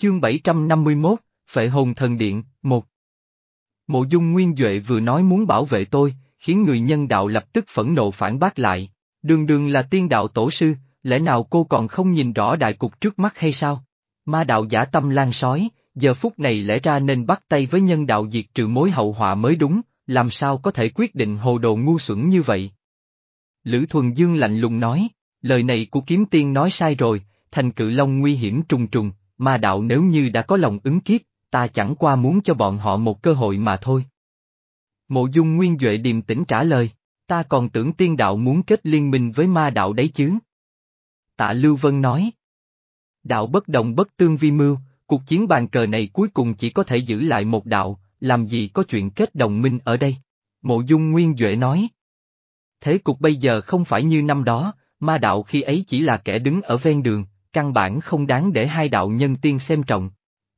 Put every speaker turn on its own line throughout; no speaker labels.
Chương 751, Phệ hồn thần điện, 1 Mộ dung nguyên Duệ vừa nói muốn bảo vệ tôi, khiến người nhân đạo lập tức phẫn nộ phản bác lại. Đường đường là tiên đạo tổ sư, lẽ nào cô còn không nhìn rõ đại cục trước mắt hay sao? Ma đạo giả tâm lan sói, giờ phút này lẽ ra nên bắt tay với nhân đạo diệt trừ mối hậu họa mới đúng, làm sao có thể quyết định hồ đồ ngu xuẩn như vậy? Lữ Thuần Dương lạnh lùng nói, lời này của kiếm tiên nói sai rồi, thành cự long nguy hiểm trùng trùng, ma đạo nếu như đã có lòng ứng kiếp, ta chẳng qua muốn cho bọn họ một cơ hội mà thôi. Mộ dung nguyên Duệ điềm tĩnh trả lời, ta còn tưởng tiên đạo muốn kết liên minh với ma đạo đấy chứ. Tạ Lưu Vân nói. Đạo bất đồng bất tương vi mưu, cuộc chiến bàn cờ này cuối cùng chỉ có thể giữ lại một đạo, làm gì có chuyện kết đồng minh ở đây. Mộ dung nguyên Duệ nói. Thế cục bây giờ không phải như năm đó, ma đạo khi ấy chỉ là kẻ đứng ở ven đường, căn bản không đáng để hai đạo nhân tiên xem trọng.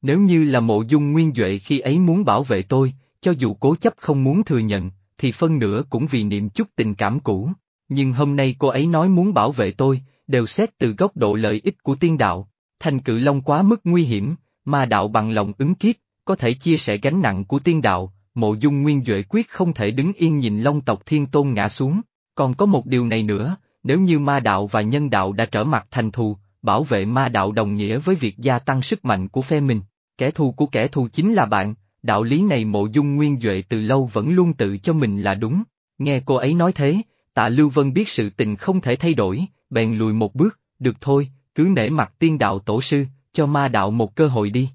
Nếu như là mộ dung nguyên Duệ khi ấy muốn bảo vệ tôi, cho dù cố chấp không muốn thừa nhận, thì phân nửa cũng vì niệm chút tình cảm cũ. Nhưng hôm nay cô ấy nói muốn bảo vệ tôi, đều xét từ góc độ lợi ích của tiên đạo. Thành cự long quá mức nguy hiểm, mà đạo bằng lòng ứng kiếp, có thể chia sẻ gánh nặng của tiên đạo, mộ dung nguyên Duệ quyết không thể đứng yên nhìn long tộc thiên tôn ngã xuống. Còn có một điều này nữa, nếu như ma đạo và nhân đạo đã trở mặt thành thù, bảo vệ ma đạo đồng nghĩa với việc gia tăng sức mạnh của phe mình. Kẻ thù của kẻ thù chính là bạn, đạo lý này mộ dung nguyên Duệ từ lâu vẫn luôn tự cho mình là đúng. Nghe cô ấy nói thế, tạ Lưu Vân biết sự tình không thể thay đổi, bèn lùi một bước, được thôi, cứ nể mặt tiên đạo tổ sư, cho ma đạo một cơ hội đi.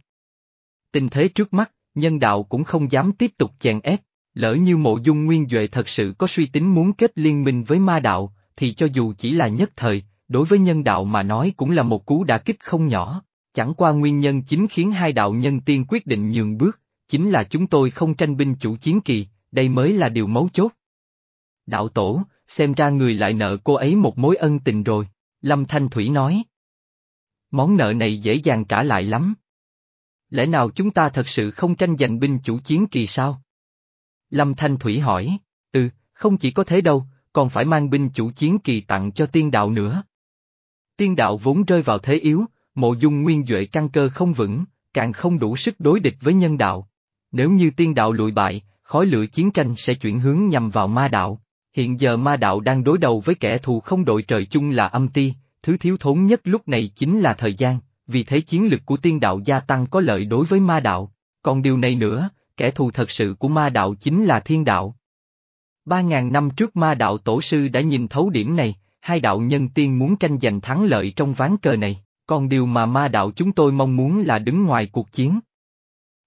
Tình thế trước mắt, nhân đạo cũng không dám tiếp tục chèn ép, lỡ như mộ dung nguyên Duệ thật sự có suy tính muốn kết liên minh với ma đạo, thì cho dù chỉ là nhất thời, đối với nhân đạo mà nói cũng là một cú đả kích không nhỏ. Chẳng qua nguyên nhân chính khiến hai đạo nhân tiên quyết định nhường bước, chính là chúng tôi không tranh binh chủ chiến kỳ, đây mới là điều mấu chốt. Đạo tổ, xem ra người lại nợ cô ấy một mối ân tình rồi, Lâm Thanh Thủy nói. Món nợ này dễ dàng trả lại lắm. Lẽ nào chúng ta thật sự không tranh giành binh chủ chiến kỳ sao? Lâm Thanh Thủy hỏi, ừ, không chỉ có thế đâu, còn phải mang binh chủ chiến kỳ tặng cho tiên đạo nữa. Tiên đạo vốn rơi vào thế yếu, mộ dung nguyên Duệ căn cơ không vững, càng không đủ sức đối địch với nhân đạo. Nếu như tiên đạo lụi bại, khói lửa chiến tranh sẽ chuyển hướng nhằm vào ma đạo. Hiện giờ ma đạo đang đối đầu với kẻ thù không đội trời chung là âm ti, thứ thiếu thốn nhất lúc này chính là thời gian, vì thế chiến lực của tiên đạo gia tăng có lợi đối với ma đạo. Còn điều này nữa, kẻ thù thật sự của ma đạo chính là thiên đạo. Ba ngàn năm trước ma đạo tổ sư đã nhìn thấu điểm này, hai đạo nhân tiên muốn tranh giành thắng lợi trong ván cờ này, còn điều mà ma đạo chúng tôi mong muốn là đứng ngoài cuộc chiến.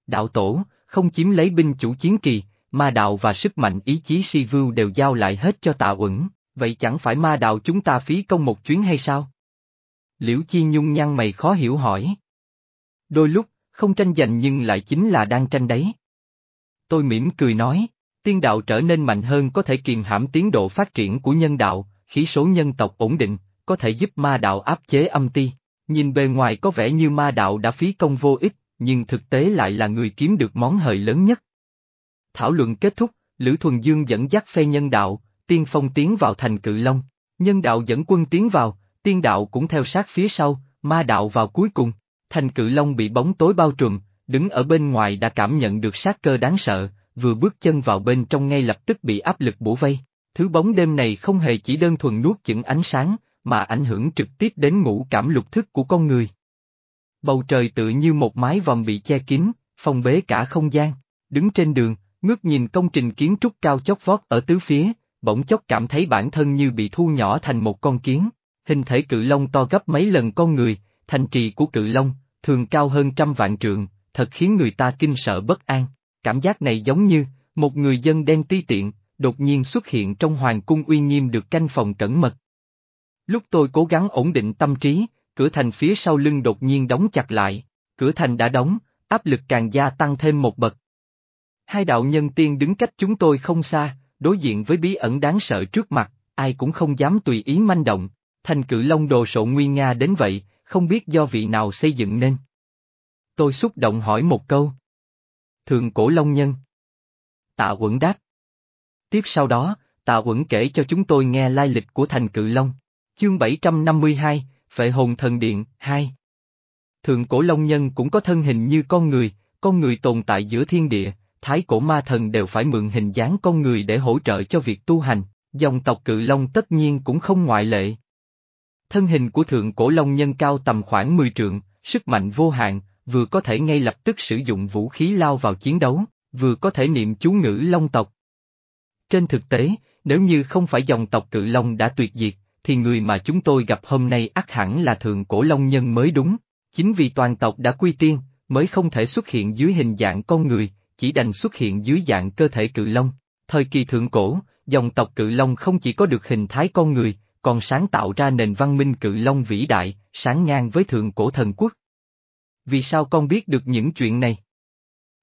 Đạo tổ, không chiếm lấy binh chủ chiến kỳ, ma đạo và sức mạnh ý chí si vưu đều giao lại hết cho tạ uẩn, vậy chẳng phải ma đạo chúng ta phí công một chuyến hay sao? Liễu Chi Nhung nhăn mày khó hiểu hỏi. Đôi lúc, không tranh giành nhưng lại chính là đang tranh đấy. Tôi mỉm cười nói, tiên đạo trở nên mạnh hơn có thể kiềm hãm tiến độ phát triển của nhân đạo, khí số nhân tộc ổn định, có thể giúp ma đạo áp chế âm ti. Nhìn bề ngoài có vẻ như ma đạo đã phí công vô ích, nhưng thực tế lại là người kiếm được món hời lớn nhất. Thảo luận kết thúc, Lữ Thuần Dương dẫn dắt phe nhân đạo, tiên phong tiến vào thành cự long, nhân đạo dẫn quân tiến vào, tiên đạo cũng theo sát phía sau, ma đạo vào cuối cùng, thành cự long bị bóng tối bao trùm, đứng ở bên ngoài đã cảm nhận được sát cơ đáng sợ, vừa bước chân vào bên trong ngay lập tức bị áp lực bổ vây. Thứ bóng đêm này không hề chỉ đơn thuần nuốt chửng ánh sáng, mà ảnh hưởng trực tiếp đến ngũ cảm lục thức của con người. Bầu trời tự như một mái vòng bị che kín, phong bế cả không gian, đứng trên đường, ngước nhìn công trình kiến trúc cao chót vót ở tứ phía, bỗng chốc cảm thấy bản thân như bị thu nhỏ thành một con kiến, hình thể cự long to gấp mấy lần con người, thành trì của cự long, thường cao hơn trăm vạn trượng, thật khiến người ta kinh sợ bất an, cảm giác này giống như, một người dân đen ti tiện, đột nhiên xuất hiện trong hoàng cung uy nghiêm được canh phòng cẩn mật. Lúc tôi cố gắng ổn định tâm trí, cửa thành phía sau lưng đột nhiên đóng chặt lại, cửa thành đã đóng, áp lực càng gia tăng thêm một bậc. Hai đạo nhân tiên đứng cách chúng tôi không xa, đối diện với bí ẩn đáng sợ trước mặt, ai cũng không dám tùy ý manh động, thành cự long đồ sộ nguy nga đến vậy, không biết do vị nào xây dựng nên. Tôi xúc động hỏi một câu. Thường cổ long nhân. Tạ quẩn đáp. Tiếp sau đó, Tạ Uẩn kể cho chúng tôi nghe lai lịch của thành cự long. Chương 752, Phệ hồn thần điện, 2 thượng cổ long nhân cũng có thân hình như con người, con người tồn tại giữa thiên địa, thái cổ ma thần đều phải mượn hình dáng con người để hỗ trợ cho việc tu hành, dòng tộc cự long tất nhiên cũng không ngoại lệ. Thân hình của thượng cổ long nhân cao tầm khoảng 10 trượng, sức mạnh vô hạn, vừa có thể ngay lập tức sử dụng vũ khí lao vào chiến đấu, vừa có thể niệm chú ngữ long tộc. Trên thực tế, nếu như không phải dòng tộc cự long đã tuyệt diệt, thì người mà chúng tôi gặp hôm nay ắt hẳn là thượng cổ long nhân mới đúng. Chính vì toàn tộc đã quy tiên, mới không thể xuất hiện dưới hình dạng con người, chỉ đành xuất hiện dưới dạng cơ thể cự long. Thời kỳ thượng cổ, dòng tộc cự long không chỉ có được hình thái con người, còn sáng tạo ra nền văn minh cự long vĩ đại, sáng ngang với thượng cổ thần quốc. Vì sao con biết được những chuyện này?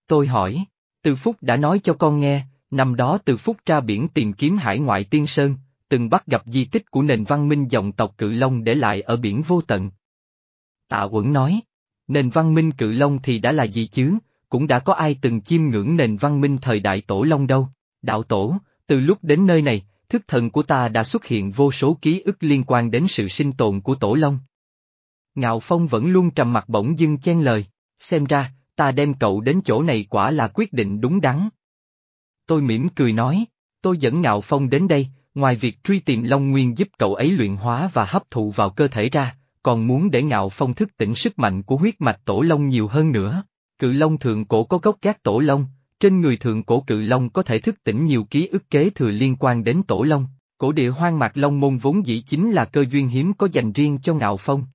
Tôi hỏi, Từ Phúc đã nói cho con nghe, năm đó Từ phút ra biển tìm kiếm hải ngoại tiên sơn, từng bắt gặp di tích của nền văn minh dòng tộc cự long để lại ở biển vô tận. Tạ Uẩn nói, nền văn minh cự long thì đã là gì chứ, cũng đã có ai từng chiêm ngưỡng nền văn minh thời đại tổ long đâu, đạo tổ, từ lúc đến nơi này, thức thần của ta đã xuất hiện vô số ký ức liên quan đến sự sinh tồn của tổ long. Ngạo Phong vẫn luôn trầm mặt bỗng dưng chen lời, xem ra, ta đem cậu đến chỗ này quả là quyết định đúng đắn. Tôi mỉm cười nói, tôi dẫn Ngạo Phong đến đây, ngoài việc truy tìm Long Nguyên giúp cậu ấy luyện hóa và hấp thụ vào cơ thể ra, còn muốn để Ngạo Phong thức tỉnh sức mạnh của huyết mạch tổ Long nhiều hơn nữa. Cự Long thượng cổ có gốc gác tổ Long, trên người thượng cổ cự Long có thể thức tỉnh nhiều ký ức kế thừa liên quan đến tổ Long. Cổ địa hoang mạc Long môn vốn dĩ chính là cơ duyên hiếm có dành riêng cho Ngạo Phong.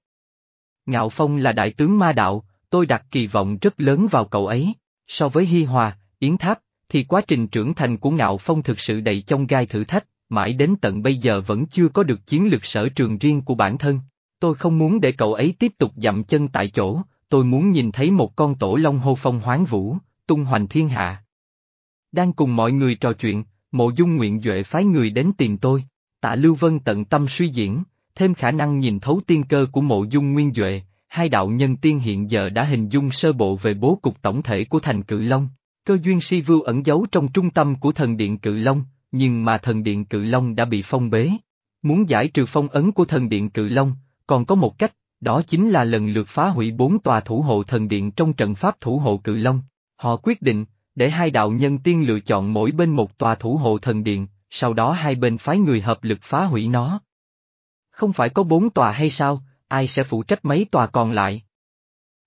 Ngạo Phong là đại tướng ma đạo, tôi đặt kỳ vọng rất lớn vào cậu ấy. So với Hi Hòa, Yến Tháp, thì quá trình trưởng thành của Ngạo Phong thực sự đầy trong gai thử thách, mãi đến tận bây giờ vẫn chưa có được chiến lược sở trường riêng của bản thân. Tôi không muốn để cậu ấy tiếp tục dậm chân tại chỗ, tôi muốn nhìn thấy một con tổ long hô phong hoáng vũ, tung hoành thiên hạ. Đang cùng mọi người trò chuyện, mộ dung nguyện duệ phái người đến tìm tôi, tạ Lưu Vân tận tâm suy diễn, thêm khả năng nhìn thấu tiên cơ của mộ dung nguyên duệ, hai đạo nhân tiên hiện giờ đã hình dung sơ bộ về bố cục tổng thể của thành cự long. Cơ duyên si vưu ẩn giấu trong trung tâm của thần điện cự long, nhưng mà thần điện cự long đã bị phong bế. Muốn giải trừ phong ấn của thần điện cự long, còn có một cách, đó chính là lần lượt phá hủy bốn tòa thủ hộ thần điện trong trận pháp thủ hộ cự long. Họ quyết định, để hai đạo nhân tiên lựa chọn mỗi bên một tòa thủ hộ thần điện, sau đó hai bên phái người hợp lực phá hủy nó. Không phải có bốn tòa hay sao, ai sẽ phụ trách mấy tòa còn lại?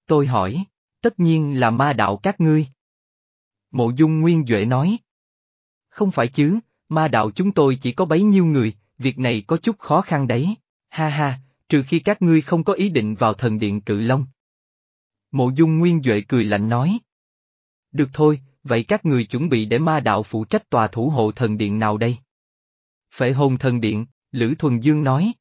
Tôi hỏi, tất nhiên là ma đạo các ngươi. Mộ dung nguyên Duệ nói. Không phải chứ, ma đạo chúng tôi chỉ có bấy nhiêu người, việc này có chút khó khăn đấy, ha ha, trừ khi các ngươi không có ý định vào thần điện cự long. Mộ dung nguyên Duệ cười lạnh nói. Được thôi, vậy các người chuẩn bị để ma đạo phụ trách tòa thủ hộ thần điện nào đây? Phệ hồn thần điện, Lữ Thuần Dương nói.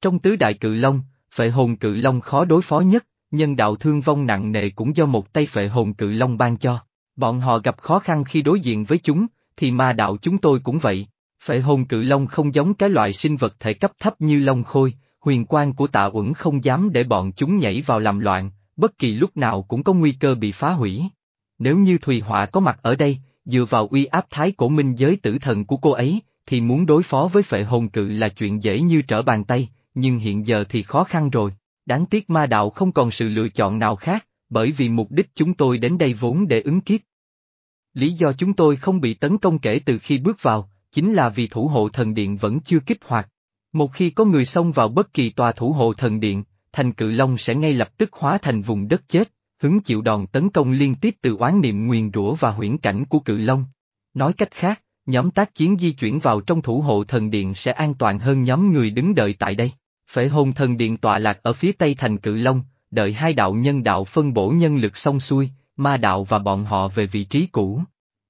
Trong tứ đại cự long, phệ hồn cự long khó đối phó nhất, nhân đạo thương vong nặng nề cũng do một tay phệ hồn cự long ban cho. Bọn họ gặp khó khăn khi đối diện với chúng, thì ma đạo chúng tôi cũng vậy. Phệ hồn cự long không giống cái loại sinh vật thể cấp thấp như long khôi, huyền quan của tạ uẩn không dám để bọn chúng nhảy vào làm loạn, bất kỳ lúc nào cũng có nguy cơ bị phá hủy. Nếu như Thùy Họa có mặt ở đây, dựa vào uy áp thái cổ minh giới tử thần của cô ấy, thì muốn đối phó với phệ hồn cự là chuyện dễ như trở bàn tay, nhưng hiện giờ thì khó khăn rồi. Đáng tiếc ma đạo không còn sự lựa chọn nào khác, bởi vì mục đích chúng tôi đến đây vốn để ứng kiếp. Lý do chúng tôi không bị tấn công kể từ khi bước vào, chính là vì thủ hộ thần điện vẫn chưa kích hoạt. Một khi có người xông vào bất kỳ tòa thủ hộ thần điện, thành cự long sẽ ngay lập tức hóa thành vùng đất chết, hứng chịu đòn tấn công liên tiếp từ oán niệm nguyền rủa và huyễn cảnh của cự long. Nói cách khác, nhóm tác chiến di chuyển vào trong thủ hộ thần điện sẽ an toàn hơn nhóm người đứng đợi tại đây. Phệ hồn thần điện tọa lạc ở phía tây thành cự long, đợi hai đạo nhân đạo phân bổ nhân lực xong xuôi, ma đạo và bọn họ về vị trí cũ.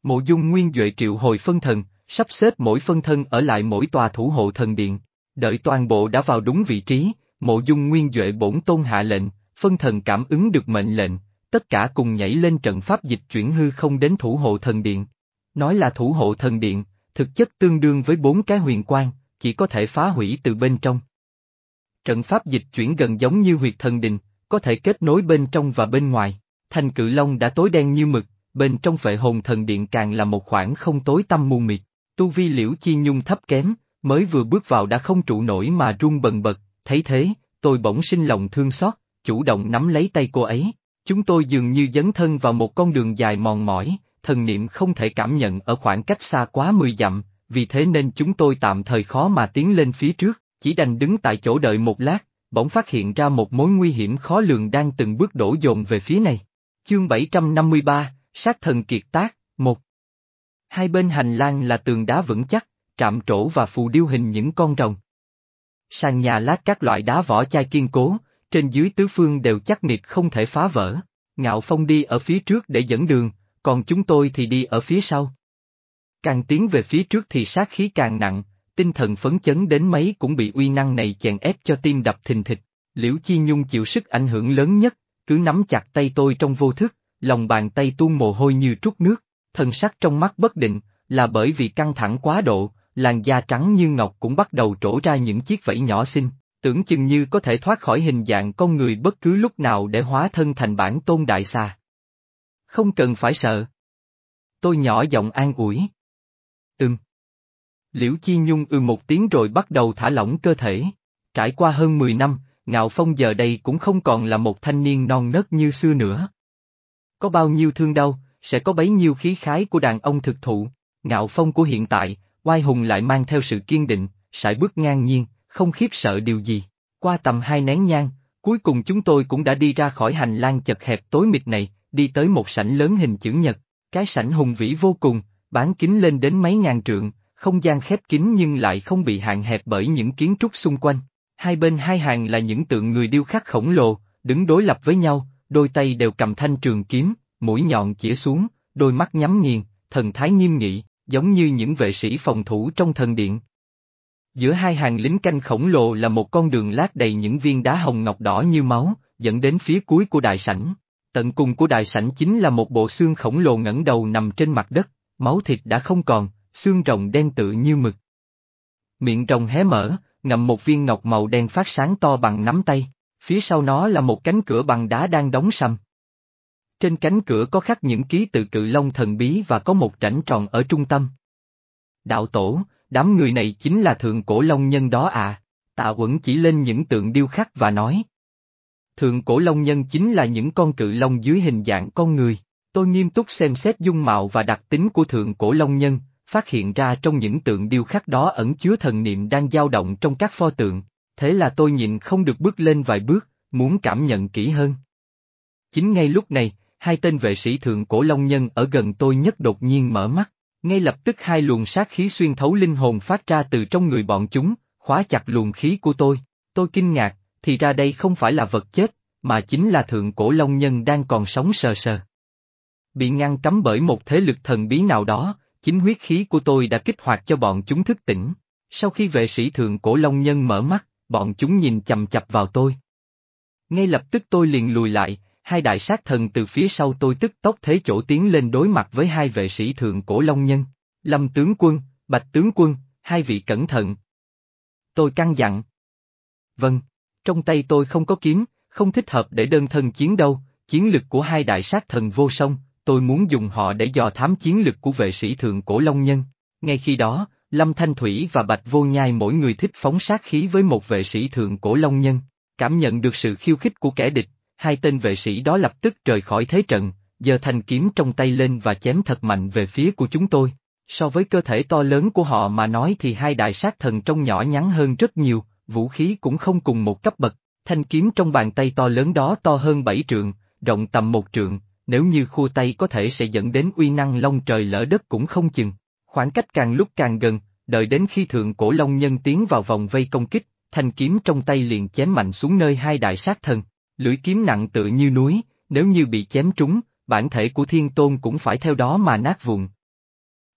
Mộ dung nguyên Duệ triệu hồi phân thần, sắp xếp mỗi phân thân ở lại mỗi tòa thủ hộ thần điện. Đợi toàn bộ đã vào đúng vị trí, mộ dung nguyên Duệ bổn tôn hạ lệnh, phân thần cảm ứng được mệnh lệnh, tất cả cùng nhảy lên trận pháp dịch chuyển hư không đến thủ hộ thần điện. Nói là thủ hộ thần điện, thực chất tương đương với bốn cái huyền quan, chỉ có thể phá hủy từ bên trong. Trận pháp dịch chuyển gần giống như huyệt thần đình, có thể kết nối bên trong và bên ngoài. Thành cự long đã tối đen như mực, bên trong phệ hồn thần điện càng là một khoảng không tối tăm mù mịt. Tu vi liễu chi nhung thấp kém, mới vừa bước vào đã không trụ nổi mà run bần bật, thấy thế, tôi bỗng sinh lòng thương xót, chủ động nắm lấy tay cô ấy. Chúng tôi dường như dấn thân vào một con đường dài mòn mỏi, thần niệm không thể cảm nhận ở khoảng cách xa quá 10 dặm, vì thế nên chúng tôi tạm thời khó mà tiến lên phía trước, chỉ đành đứng tại chỗ đợi một lát, bỗng phát hiện ra một mối nguy hiểm khó lường đang từng bước đổ dồn về phía này. Chương 753, Sát thần kiệt tác, 1 Hai bên hành lang là tường đá vững chắc, trạm trổ và phù điêu hình những con rồng. Sàn nhà lát các loại đá vỏ chai kiên cố, trên dưới tứ phương đều chắc nịch không thể phá vỡ. Ngạo Phong đi ở phía trước để dẫn đường, còn chúng tôi thì đi ở phía sau. Càng tiến về phía trước thì sát khí càng nặng, tinh thần phấn chấn đến mấy cũng bị uy năng này chèn ép cho tim đập thình thịch. Liễu Chi Nhung chịu sức ảnh hưởng lớn nhất, cứ nắm chặt tay tôi trong vô thức, lòng bàn tay tuôn mồ hôi như trút nước, thần sắc trong mắt bất định, là bởi vì căng thẳng quá độ, làn da trắng như ngọc cũng bắt đầu trổ ra những chiếc vẫy nhỏ xinh, tưởng chừng như có thể thoát khỏi hình dạng con người bất cứ lúc nào để hóa thân thành bản tôn đại xà. Không cần phải sợ. Tôi nhỏ giọng an ủi. Ừm. Liễu Chi Nhung ư một tiếng rồi bắt đầu thả lỏng cơ thể. Trải qua hơn 10 năm, Ngạo Phong giờ đây cũng không còn là một thanh niên non nớt như xưa nữa. Có bao nhiêu thương đau, sẽ có bấy nhiêu khí khái của đàn ông thực thụ. Ngạo Phong của hiện tại, oai hùng lại mang theo sự kiên định, sải bước ngang nhiên, không khiếp sợ điều gì. Qua tầm hai nén nhang, cuối cùng chúng tôi cũng đã đi ra khỏi hành lang chật hẹp tối mịt này, đi tới một sảnh lớn hình chữ nhật. Cái sảnh hùng vĩ vô cùng, bán kính lên đến mấy ngàn trượng, không gian khép kín nhưng lại không bị hạn hẹp bởi những kiến trúc xung quanh. Hai bên hai hàng là những tượng người điêu khắc khổng lồ, đứng đối lập với nhau, đôi tay đều cầm thanh trường kiếm, mũi nhọn chĩa xuống, đôi mắt nhắm nghiền, thần thái nghiêm nghị, giống như những vệ sĩ phòng thủ trong thần điện. Giữa hai hàng lính canh khổng lồ là một con đường lát đầy những viên đá hồng ngọc đỏ như máu, dẫn đến phía cuối của đại sảnh. Tận cùng của đại sảnh chính là một bộ xương khổng lồ ngẩng đầu nằm trên mặt đất, máu thịt đã không còn, xương rồng đen tự như mực. Miệng rồng hé mở, ngậm một viên ngọc màu đen phát sáng to bằng nắm tay, phía sau nó là một cánh cửa bằng đá đang đóng sầm. Trên cánh cửa có khắc những ký tự cự long thần bí và có một rãnh tròn ở trung tâm. Đạo tổ, đám người này chính là thượng cổ long nhân đó à, tạ quẩn chỉ lên những tượng điêu khắc và nói. Thượng cổ long nhân chính là những con cự long dưới hình dạng con người. Tôi nghiêm túc xem xét dung mạo và đặc tính của thượng cổ long nhân, phát hiện ra trong những tượng điêu khắc đó ẩn chứa thần niệm đang dao động trong các pho tượng, thế là tôi nhịn không được bước lên vài bước, muốn cảm nhận kỹ hơn. Chính ngay lúc này, hai tên vệ sĩ thượng cổ long nhân ở gần tôi nhất đột nhiên mở mắt, ngay lập tức hai luồng sát khí xuyên thấu linh hồn phát ra từ trong người bọn chúng, khóa chặt luồng khí của tôi, tôi kinh ngạc, thì ra đây không phải là vật chết, mà chính là thượng cổ long nhân đang còn sống sờ sờ. Bị ngăn cấm bởi một thế lực thần bí nào đó, chính huyết khí của tôi đã kích hoạt cho bọn chúng thức tỉnh. Sau khi vệ sĩ thượng cổ long nhân mở mắt, bọn chúng nhìn chầm chập vào tôi. Ngay lập tức tôi liền lùi lại, hai đại sát thần từ phía sau tôi tức tốc thế chỗ tiến lên đối mặt với hai vệ sĩ thượng cổ long nhân. Lâm tướng quân, bạch tướng quân, hai vị cẩn thận. Tôi căng dặn. Vâng, trong tay tôi không có kiếm, không thích hợp để đơn thân chiến đâu, chiến lực của hai đại sát thần vô song, tôi muốn dùng họ để dò thám chiến lực của vệ sĩ thượng cổ Long Nhân. Ngay khi đó, Lâm Thanh Thủy và Bạch Vô Nhai mỗi người thích phóng sát khí với một vệ sĩ thượng cổ Long Nhân. Cảm nhận được sự khiêu khích của kẻ địch, hai tên vệ sĩ đó lập tức rời khỏi thế trận, giơ thanh kiếm trong tay lên và chém thật mạnh về phía của chúng tôi. So với cơ thể to lớn của họ mà nói thì hai đại sát thần trông nhỏ nhắn hơn rất nhiều, vũ khí cũng không cùng một cấp bậc, thanh kiếm trong bàn tay to lớn đó to hơn bảy trượng, rộng tầm một trượng, nếu như khua tay có thể sẽ dẫn đến uy năng long trời lỡ đất cũng không chừng. Khoảng cách càng lúc càng gần, đợi đến khi thượng cổ long nhân tiến vào vòng vây công kích, thanh kiếm trong tay liền chém mạnh xuống nơi hai đại sát thần. Lưỡi kiếm nặng tự như núi, nếu như bị chém trúng, bản thể của thiên tôn cũng phải theo đó mà nát vụn.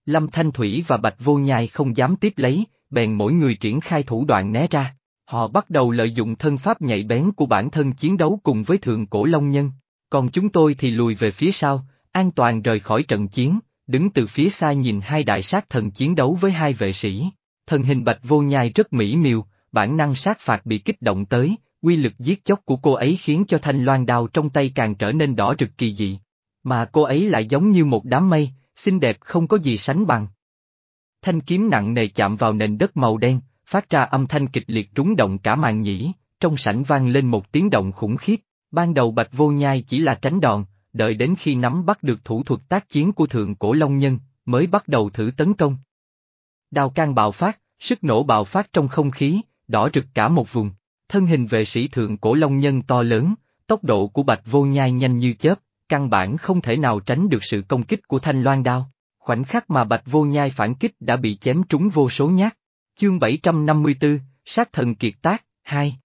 Lâm Thanh Thủy và Bạch Vô Nhai không dám tiếp lấy, bèn mỗi người triển khai thủ đoạn né ra. Họ bắt đầu lợi dụng thân pháp nhạy bén của bản thân chiến đấu cùng với thượng cổ long nhân. Còn chúng tôi thì lùi về phía sau, an toàn rời khỏi trận chiến, đứng từ phía xa nhìn hai đại sát thần chiến đấu với hai vệ sĩ. Thần hình bạch vô nhai rất mỹ miều, bản năng sát phạt bị kích động tới, quy lực giết chóc của cô ấy khiến cho thanh loan đao trong tay càng trở nên đỏ rực kỳ dị. Mà cô ấy lại giống như một đám mây, xinh đẹp không có gì sánh bằng. Thanh kiếm nặng nề chạm vào nền đất màu đen, phát ra âm thanh kịch liệt trúng động cả màn nhĩ, trong sảnh vang lên một tiếng động khủng khiếp, Ban đầu Bạch Vô Nhai chỉ là tránh đòn, đợi đến khi nắm bắt được thủ thuật tác chiến của thượng cổ Long Nhân, mới bắt đầu thử tấn công. Đao can bạo phát, sức nổ bạo phát trong không khí, đỏ rực cả một vùng. Thân hình vệ sĩ thượng cổ Long Nhân to lớn, tốc độ của Bạch Vô Nhai nhanh như chớp, căn bản không thể nào tránh được sự công kích của thanh loan đao. Khoảnh khắc mà Bạch Vô Nhai phản kích đã bị chém trúng vô số nhát. Chương 754, Sát thần kiệt tác, 2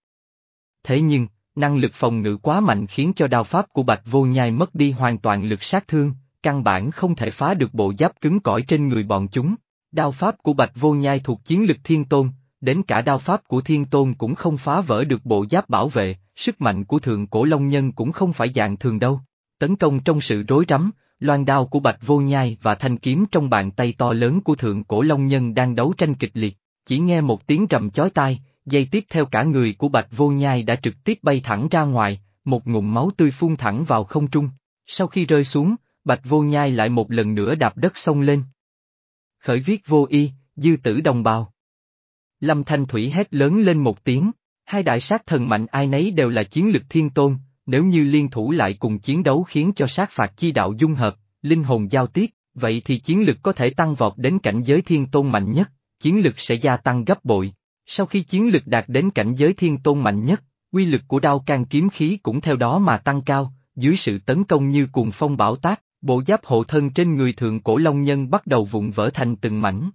Thế nhưng, năng lực phòng ngự quá mạnh khiến cho đao pháp của Bạch Vô Nhai mất đi hoàn toàn lực sát thương, căn bản không thể phá được bộ giáp cứng cỏi trên người bọn chúng. Đao pháp của Bạch Vô Nhai thuộc chiến lực thiên tôn, đến cả đao pháp của thiên tôn cũng không phá vỡ được bộ giáp bảo vệ, sức mạnh của thượng cổ long nhân cũng không phải dạng thường đâu. Tấn công trong sự rối rắm, loan đao của Bạch Vô Nhai và thanh kiếm trong bàn tay to lớn của thượng cổ long nhân đang đấu tranh kịch liệt, chỉ nghe một tiếng trầm chói tai, giây tiếp theo cả người của Bạch Vô Nhai đã trực tiếp bay thẳng ra ngoài, một ngụm máu tươi phun thẳng vào không trung. Sau khi rơi xuống, Bạch Vô Nhai lại một lần nữa đạp đất sông lên. Khởi viết vô y, dư tử đồng bào. Lâm Thanh Thủy hét lớn lên một tiếng, hai đại sát thần mạnh ai nấy đều là chiến lực thiên tôn, nếu như liên thủ lại cùng chiến đấu khiến cho sát phạt chi đạo dung hợp, linh hồn giao tiếp, vậy thì chiến lực có thể tăng vọt đến cảnh giới thiên tôn mạnh nhất, chiến lực sẽ gia tăng gấp bội. Sau khi chiến lực đạt đến cảnh giới thiên tôn mạnh nhất, quy lực của đao can kiếm khí cũng theo đó mà tăng cao, dưới sự tấn công như cuồng phong bão táp, bộ giáp hộ thân trên người thượng cổ long nhân bắt đầu vụn vỡ thành từng mảnh.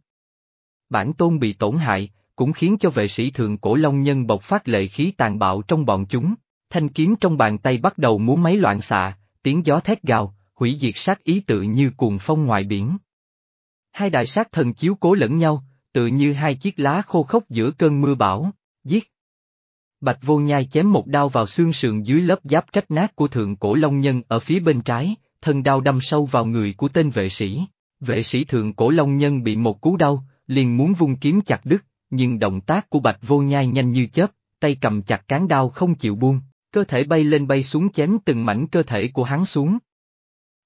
Bản tôn bị tổn hại, cũng khiến cho vệ sĩ thượng cổ long nhân bộc phát lệ khí tàn bạo trong bọn chúng, thanh kiếm trong bàn tay bắt đầu múa máy loạn xạ, tiếng gió thét gào, hủy diệt sát ý tự như cuồng phong ngoài biển. Hai đại sát thần chiếu cố lẫn nhau, tự như hai chiếc lá khô khốc giữa cơn mưa bão, giết. Bạch vô nhai chém một đao vào xương sườn dưới lớp giáp trách nát của thượng cổ long nhân ở phía bên trái, thân đao đâm sâu vào người của tên vệ sĩ. Vệ sĩ thượng cổ long nhân bị một cú đau, liền muốn vung kiếm chặt đứt, nhưng động tác của bạch vô nhai nhanh như chớp, tay cầm chặt cán đao không chịu buông, cơ thể bay lên bay xuống chém từng mảnh cơ thể của hắn xuống.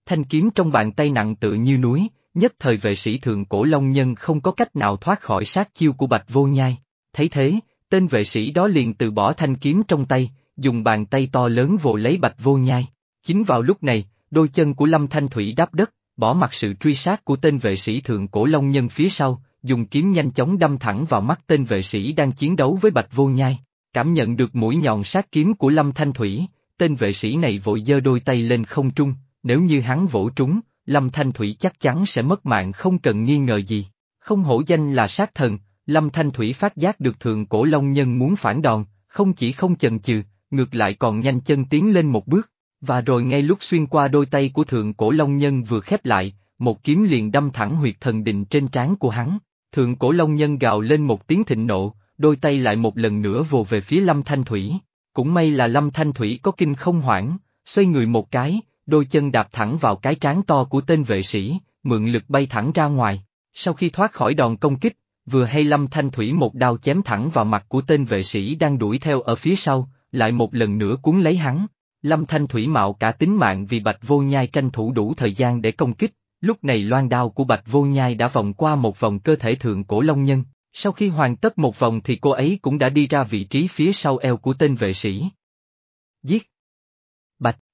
Thanh kiếm trong bàn tay nặng tự như núi, nhất thời vệ sĩ thường cổ long nhân không có cách nào thoát khỏi sát chiêu của bạch vô nhai. Thấy thế, tên vệ sĩ đó liền từ bỏ thanh kiếm trong tay, dùng bàn tay to lớn vồ lấy bạch vô nhai. Chính vào lúc này, đôi chân của Lâm Thanh Thủy đáp đất, bỏ mặt sự truy sát của tên vệ sĩ thượng cổ long nhân phía sau, dùng kiếm nhanh chóng đâm thẳng vào mắt tên vệ sĩ đang chiến đấu với bạch vô nhai. Cảm nhận được mũi nhọn sát kiếm của Lâm Thanh Thủy, tên vệ sĩ này vội giơ đôi tay lên không trung, nếu như hắn vỗ trúng, Lâm Thanh Thủy chắc chắn sẽ mất mạng không cần nghi ngờ gì. Không hổ danh là sát thần, Lâm Thanh Thủy phát giác được thượng cổ long nhân muốn phản đòn, không chỉ không chần chừ, ngược lại còn nhanh chân tiến lên một bước, và rồi ngay lúc xuyên qua đôi tay của thượng cổ long nhân vừa khép lại, một kiếm liền đâm thẳng huyệt thần định trên trán của hắn. Thượng cổ long nhân gào lên một tiếng thịnh nộ, đôi tay lại một lần nữa vồ về phía Lâm Thanh Thủy. Cũng may là Lâm Thanh Thủy có kinh không hoảng, xoay người một cái, đôi chân đạp thẳng vào cái trán to của tên vệ sĩ, mượn lực bay thẳng ra ngoài. Sau khi thoát khỏi đòn công kích, vừa hay Lâm Thanh Thủy một đao chém thẳng vào mặt của tên vệ sĩ đang đuổi theo ở phía sau, lại một lần nữa cuốn lấy hắn. Lâm Thanh Thủy mạo cả tính mạng vì Bạch Vô Nhai tranh thủ đủ thời gian để công kích, lúc này loan đao của Bạch Vô Nhai đã vòng qua một vòng cơ thể thượng cổ Long Nhân, sau khi hoàn tất một vòng thì cô ấy cũng đã đi ra vị trí phía sau eo của tên vệ sĩ. Giết!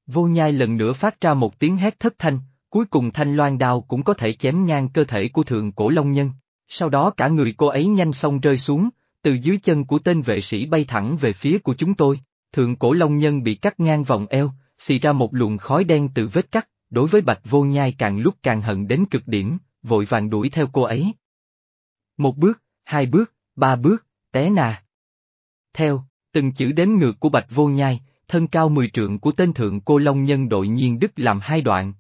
Vô Nhai lần nữa phát ra một tiếng hét thất thanh, cuối cùng thanh loan đao cũng có thể chém ngang cơ thể của thượng cổ Long Nhân, sau đó cả người cô ấy nhanh xong rơi xuống, từ dưới chân của tên vệ sĩ bay thẳng về phía của chúng tôi. Thượng cổ long nhân bị cắt ngang vòng eo, xì ra một luồng khói đen từ vết cắt, đối với bạch vô nhai càng lúc càng hận đến cực điểm, vội vàng đuổi theo cô ấy. Một bước, hai bước, ba bước, té nà. Theo, từng chữ đếm ngược của bạch vô nhai, thân cao mười trượng của tên thượng cô long nhân đội nhiên đứt làm hai đoạn.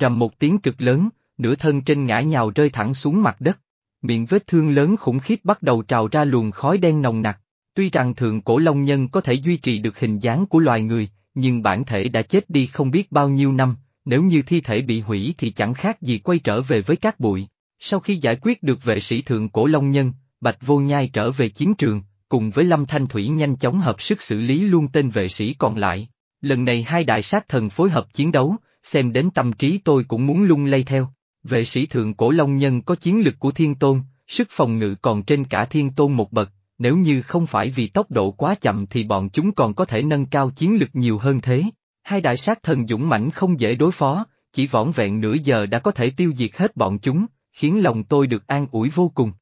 Rầm một tiếng cực lớn, nửa thân trên ngã nhào rơi thẳng xuống mặt đất. Miệng vết thương lớn khủng khiếp bắt đầu trào ra luồng khói đen nồng nặc. Tuy rằng thượng cổ long nhân có thể duy trì được hình dáng của loài người, nhưng bản thể đã chết đi không biết bao nhiêu năm, nếu như thi thể bị hủy thì chẳng khác gì quay trở về với các bụi. Sau khi giải quyết được vệ sĩ thượng cổ long nhân, Bạch Vô Nhai trở về chiến trường, cùng với Lâm Thanh Thủy nhanh chóng hợp sức xử lý luôn tên vệ sĩ còn lại. Lần này hai đại sát thần phối hợp chiến đấu, xem đến tâm trí tôi cũng muốn lung lay theo. Vệ sĩ thượng cổ long nhân có chiến lực của thiên tôn, sức phòng ngự còn trên cả thiên tôn một bậc, nếu như không phải vì tốc độ quá chậm thì bọn chúng còn có thể nâng cao chiến lực nhiều hơn thế. Hai đại sát thần dũng mãnh không dễ đối phó, chỉ vỏn vẹn nửa giờ đã có thể tiêu diệt hết bọn chúng, khiến lòng tôi được an ủi vô cùng.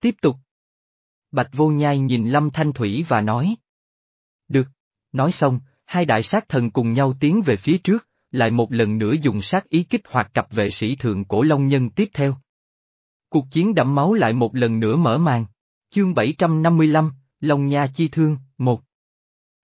Tiếp tục. Bạch vô nhai nhìn Lâm Thanh Thủy và nói. Được. Nói xong, hai đại sát thần cùng nhau tiến về phía trước, lại một lần nữa dùng sát ý kích hoạt cặp vệ sĩ thượng cổ Long Nhân tiếp theo. Cuộc chiến đẫm máu lại một lần nữa mở màn. Chương 755, Long Nha Chi Thương, 1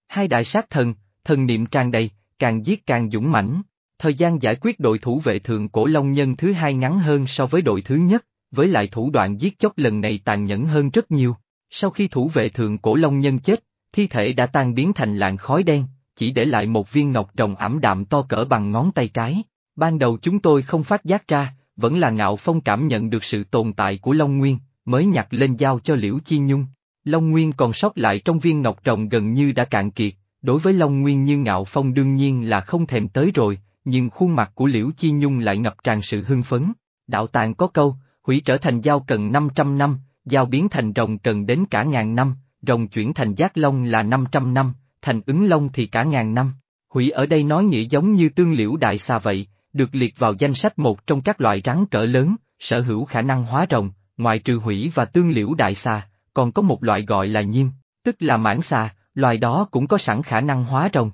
Hai đại sát thần, thần niệm tràn đầy, càng giết càng dũng mãnh. Thời gian giải quyết đội thủ vệ thượng cổ Long Nhân thứ hai ngắn hơn so với đội thứ nhất, với lại thủ đoạn giết chóc lần này tàn nhẫn hơn rất nhiều. Sau khi thủ vệ thượng cổ Long Nhân chết, thi thể đã tan biến thành làn khói đen, chỉ để lại một viên ngọc rồng ẩm đạm to cỡ bằng ngón tay cái. Ban đầu chúng tôi không phát giác ra, vẫn là ngạo phong cảm nhận được sự tồn tại của Long Nguyên, mới nhặt lên giao cho Liễu Chi Nhung. Long Nguyên còn sót lại trong viên ngọc rồng gần như đã cạn kiệt, đối với Long Nguyên như ngạo phong đương nhiên là không thèm tới rồi, nhưng khuôn mặt của Liễu Chi Nhung lại ngập tràn sự hưng phấn. Đạo tàng có câu, hủy trở thành giao cần 500 năm, giao biến thành rồng cần đến cả ngàn năm, rồng chuyển thành giác long là 500 năm, thành ứng long thì cả ngàn năm. Hủy ở đây nói nghĩa giống như tương liễu đại xà vậy, được liệt vào danh sách một trong các loại rắn cỡ lớn, sở hữu khả năng hóa rồng, ngoài trừ hủy và tương liễu đại xà, còn có một loại gọi là nhiêm, tức là mãn xà, loài đó cũng có sẵn khả năng hóa rồng.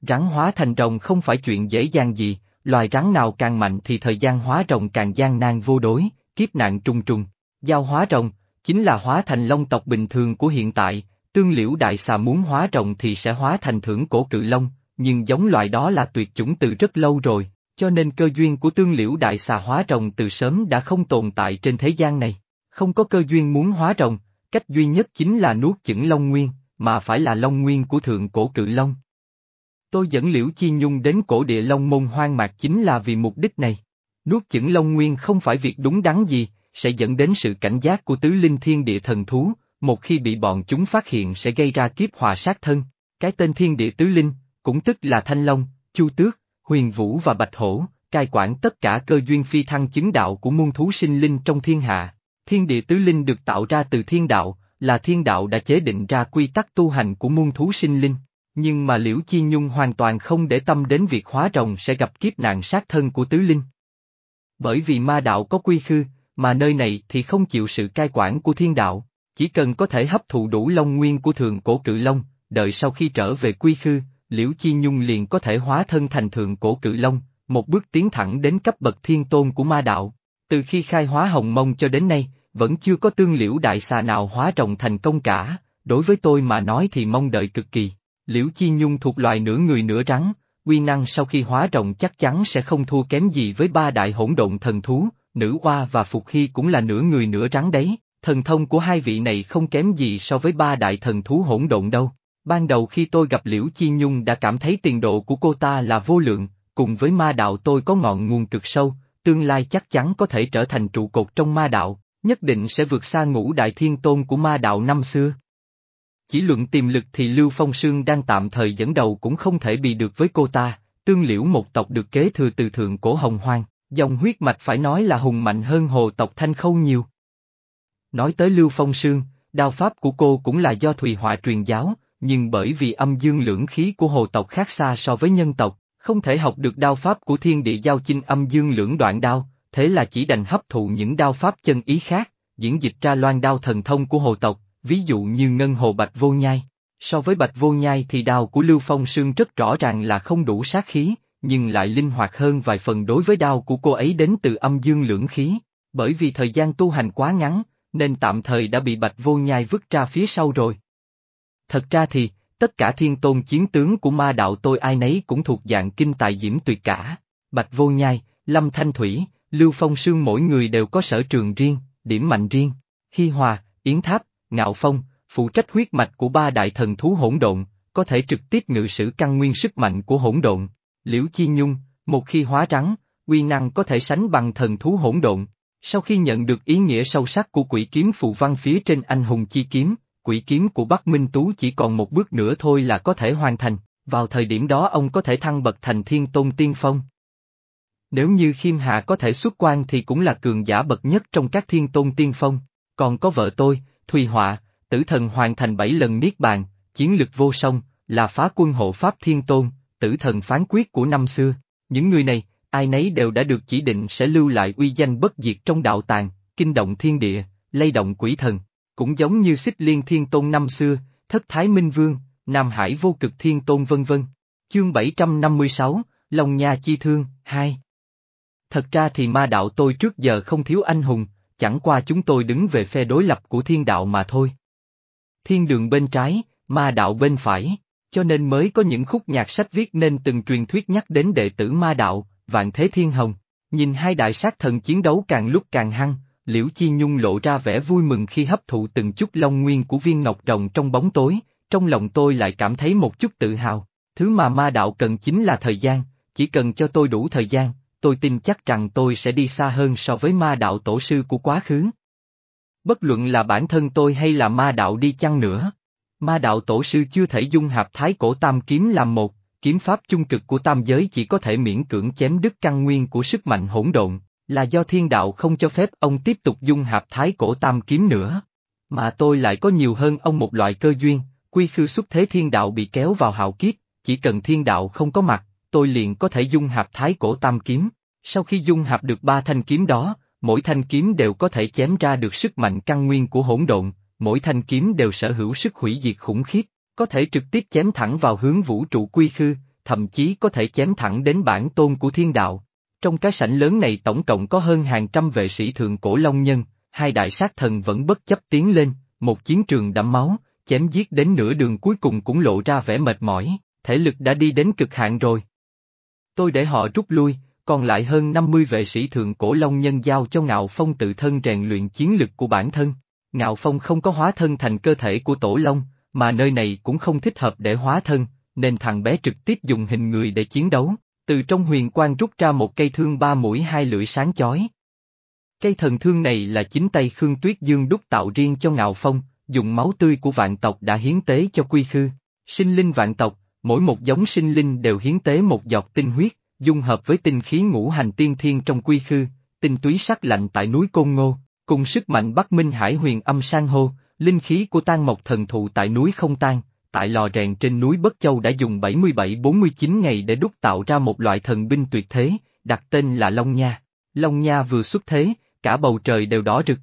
Rắn hóa thành rồng không phải chuyện dễ dàng gì, loài rắn nào càng mạnh thì thời gian hóa rồng càng gian nan vô đối, kiếp nạn trùng trùng. Giao hóa rồng, chính là hóa thành long tộc bình thường của hiện tại, tương liễu đại xà muốn hóa rồng thì sẽ hóa thành thưởng cổ cự long, nhưng giống loại đó là tuyệt chủng từ rất lâu rồi, cho nên cơ duyên của tương liễu đại xà hóa rồng từ sớm đã không tồn tại trên thế gian này. Không có cơ duyên muốn hóa rồng, cách duy nhất chính là nuốt chửng long nguyên, mà phải là long nguyên của thượng cổ cự long. Tôi dẫn Liễu Chi Nhung đến cổ địa Long Môn hoang mạc chính là vì mục đích này. Nuốt chửng Long Nguyên không phải việc đúng đắn gì, sẽ dẫn đến sự cảnh giác của tứ linh thiên địa thần thú, một khi bị bọn chúng phát hiện sẽ gây ra kiếp hòa sát thân. Cái tên thiên địa tứ linh, cũng tức là Thanh Long, Chu Tước, Huyền Vũ và Bạch Hổ, cai quản tất cả cơ duyên phi thăng chứng đạo của muôn thú sinh linh trong thiên hạ. Thiên địa tứ linh được tạo ra từ thiên đạo, là thiên đạo đã chế định ra quy tắc tu hành của muôn thú sinh linh. Nhưng mà Liễu Chi Nhung hoàn toàn không để tâm đến việc hóa rồng sẽ gặp kiếp nạn sát thân của tứ linh. Bởi vì ma đạo có quy khư, mà nơi này thì không chịu sự cai quản của thiên đạo, chỉ cần có thể hấp thụ đủ long nguyên của thường cổ cự long, đợi sau khi trở về quy khư, Liễu Chi Nhung liền có thể hóa thân thành thượng cổ cự long, một bước tiến thẳng đến cấp bậc thiên tôn của ma đạo. Từ khi khai hóa hồng mông cho đến nay, vẫn chưa có tương liễu đại xà nào hóa rồng thành công cả, đối với tôi mà nói thì mong đợi cực kỳ. Liễu Chi Nhung thuộc loài nửa người nửa rắn, quy năng sau khi hóa rồng chắc chắn sẽ không thua kém gì với ba đại hỗn độn thần thú, nữ hoa và Phục Hy cũng là nửa người nửa rắn đấy, thần thông của hai vị này không kém gì so với ba đại thần thú hỗn độn đâu. Ban đầu khi tôi gặp Liễu Chi Nhung đã cảm thấy tiền độ của cô ta là vô lượng, cùng với ma đạo tôi có ngọn nguồn cực sâu, tương lai chắc chắn có thể trở thành trụ cột trong ma đạo, nhất định sẽ vượt xa ngũ đại thiên tôn của ma đạo năm xưa. Chỉ luận tiềm lực thì Lưu Phong Sương đang tạm thời dẫn đầu cũng không thể bị được với cô ta, tương liễu một tộc được kế thừa từ thượng cổ hồng hoang, dòng huyết mạch phải nói là hùng mạnh hơn hồ tộc Thanh Khâu nhiều. Nói tới Lưu Phong Sương, đao pháp của cô cũng là do Thùy Họa truyền giáo, nhưng bởi vì âm dương lưỡng khí của hồ tộc khác xa so với nhân tộc, không thể học được đao pháp của thiên địa giao chinh âm dương lưỡng đoạn đao, thế là chỉ đành hấp thụ những đao pháp chân ý khác, diễn dịch ra loan đao thần thông của hồ tộc, ví dụ như ngân hồ bạch vô nhai. So với bạch vô nhai thì đao của Lưu Phong Sương rất rõ ràng là không đủ sát khí, nhưng lại linh hoạt hơn vài phần đối với đau của cô ấy đến từ âm dương lưỡng khí. Bởi vì thời gian tu hành quá ngắn, nên tạm thời đã bị bạch vô nhai vứt ra phía sau rồi. Thật ra thì, tất cả thiên tôn chiến tướng của ma đạo tôi ai nấy cũng thuộc dạng kinh tài diễm tuyệt cả. Bạch vô nhai, lâm thanh thủy, lưu phong sương mỗi người đều có sở trường riêng, điểm mạnh riêng. Hi hòa, yến tháp, ngạo phong, phụ trách huyết mạch của ba đại thần thú hỗn độn, có thể trực tiếp ngự sử căn nguyên sức mạnh của hỗn độn. Liễu Chi Nhung, một khi hóa trắng, uy năng có thể sánh bằng thần thú hỗn độn. Sau khi nhận được ý nghĩa sâu sắc của quỷ kiếm phù văn phía trên anh hùng chi kiếm, quỷ kiếm của Bắc Minh Tú chỉ còn một bước nữa thôi là có thể hoàn thành, vào thời điểm đó ông có thể thăng bậc thành thiên tôn tiên phong. Nếu như Khiêm Hạ có thể xuất quan thì cũng là cường giả bậc nhất trong các thiên tôn tiên phong, còn có vợ tôi, Thùy Họa, tử thần hoàn thành bảy lần niết bàn, chiến lực vô song, là phá quân hộ Pháp Thiên Tôn, tử thần phán quyết của năm xưa. Những người này, ai nấy đều đã được chỉ định sẽ lưu lại uy danh bất diệt trong đạo tàng, kinh động thiên địa, lay động quỷ thần. Cũng giống như xích liên thiên tôn năm xưa, thất thái minh vương, Nam Hải vô cực thiên tôn vân vân. Chương 756, Long Nha Chi Thương, 2 Thật ra thì ma đạo tôi trước giờ không thiếu anh hùng, chẳng qua chúng tôi đứng về phe đối lập của thiên đạo mà thôi. Thiên đường bên trái, ma đạo bên phải, cho nên mới có những khúc nhạc sách viết nên từng truyền thuyết nhắc đến đệ tử ma đạo, vạn thế thiên hồng. Nhìn hai đại sát thần chiến đấu càng lúc càng hăng, Liễu Chi Nhung lộ ra vẻ vui mừng khi hấp thụ từng chút long nguyên của viên ngọc rồng trong bóng tối, trong lòng tôi lại cảm thấy một chút tự hào. Thứ mà ma đạo cần chính là thời gian, chỉ cần cho tôi đủ thời gian, tôi tin chắc rằng tôi sẽ đi xa hơn so với ma đạo tổ sư của quá khứ. Bất luận là bản thân tôi hay là ma đạo đi chăng nữa. Ma đạo tổ sư chưa thể dung hạp thái cổ tam kiếm làm một, kiếm pháp chung cực của tam giới chỉ có thể miễn cưỡng chém đứt căn nguyên của sức mạnh hỗn độn, là do thiên đạo không cho phép ông tiếp tục dung hạp thái cổ tam kiếm nữa. Mà tôi lại có nhiều hơn ông một loại cơ duyên, quy khư xuất thế thiên đạo bị kéo vào hạo kiếp, chỉ cần thiên đạo không có mặt, tôi liền có thể dung hạp thái cổ tam kiếm. Sau khi dung hạp được ba thanh kiếm đó, mỗi thanh kiếm đều có thể chém ra được sức mạnh căn nguyên của hỗn độn, mỗi thanh kiếm đều sở hữu sức hủy diệt khủng khiếp, có thể trực tiếp chém thẳng vào hướng vũ trụ quy khư, thậm chí có thể chém thẳng đến bản tôn của thiên đạo. Trong cái sảnh lớn này tổng cộng có hơn hàng trăm vệ sĩ thượng cổ long nhân, hai đại sát thần vẫn bất chấp tiến lên, một chiến trường đẫm máu, chém giết đến nửa đường cuối cùng cũng lộ ra vẻ mệt mỏi, thể lực đã đi đến cực hạn rồi. Tôi để họ rút lui, còn lại hơn 50 vệ sĩ thượng cổ long nhân giao cho Ngạo Phong tự thân rèn luyện chiến lực của bản thân. Ngạo Phong không có hóa thân thành cơ thể của tổ long, mà nơi này cũng không thích hợp để hóa thân, nên thằng bé trực tiếp dùng hình người để chiến đấu, từ trong huyền quang rút ra một cây thương ba mũi hai lưỡi sáng chói. Cây thần thương này là chính tay Khương Tuyết Dương đúc tạo riêng cho Ngạo Phong, dùng máu tươi của vạn tộc đã hiến tế cho quy khư. Sinh linh vạn tộc, mỗi một giống sinh linh đều hiến tế một giọt tinh huyết, dung hợp với tinh khí ngũ hành tiên thiên trong quy khư, tinh túy sắc lạnh tại núi Côn Ngô, cùng sức mạnh Bắc Minh Hải huyền âm sang hô, linh khí của tan mộc thần thụ tại núi không tan, tại lò rèn trên núi Bất Châu đã dùng 77-49 ngày để đúc tạo ra một loại thần binh tuyệt thế, đặt tên là Long Nha. Long Nha vừa xuất thế, cả bầu trời đều đỏ rực.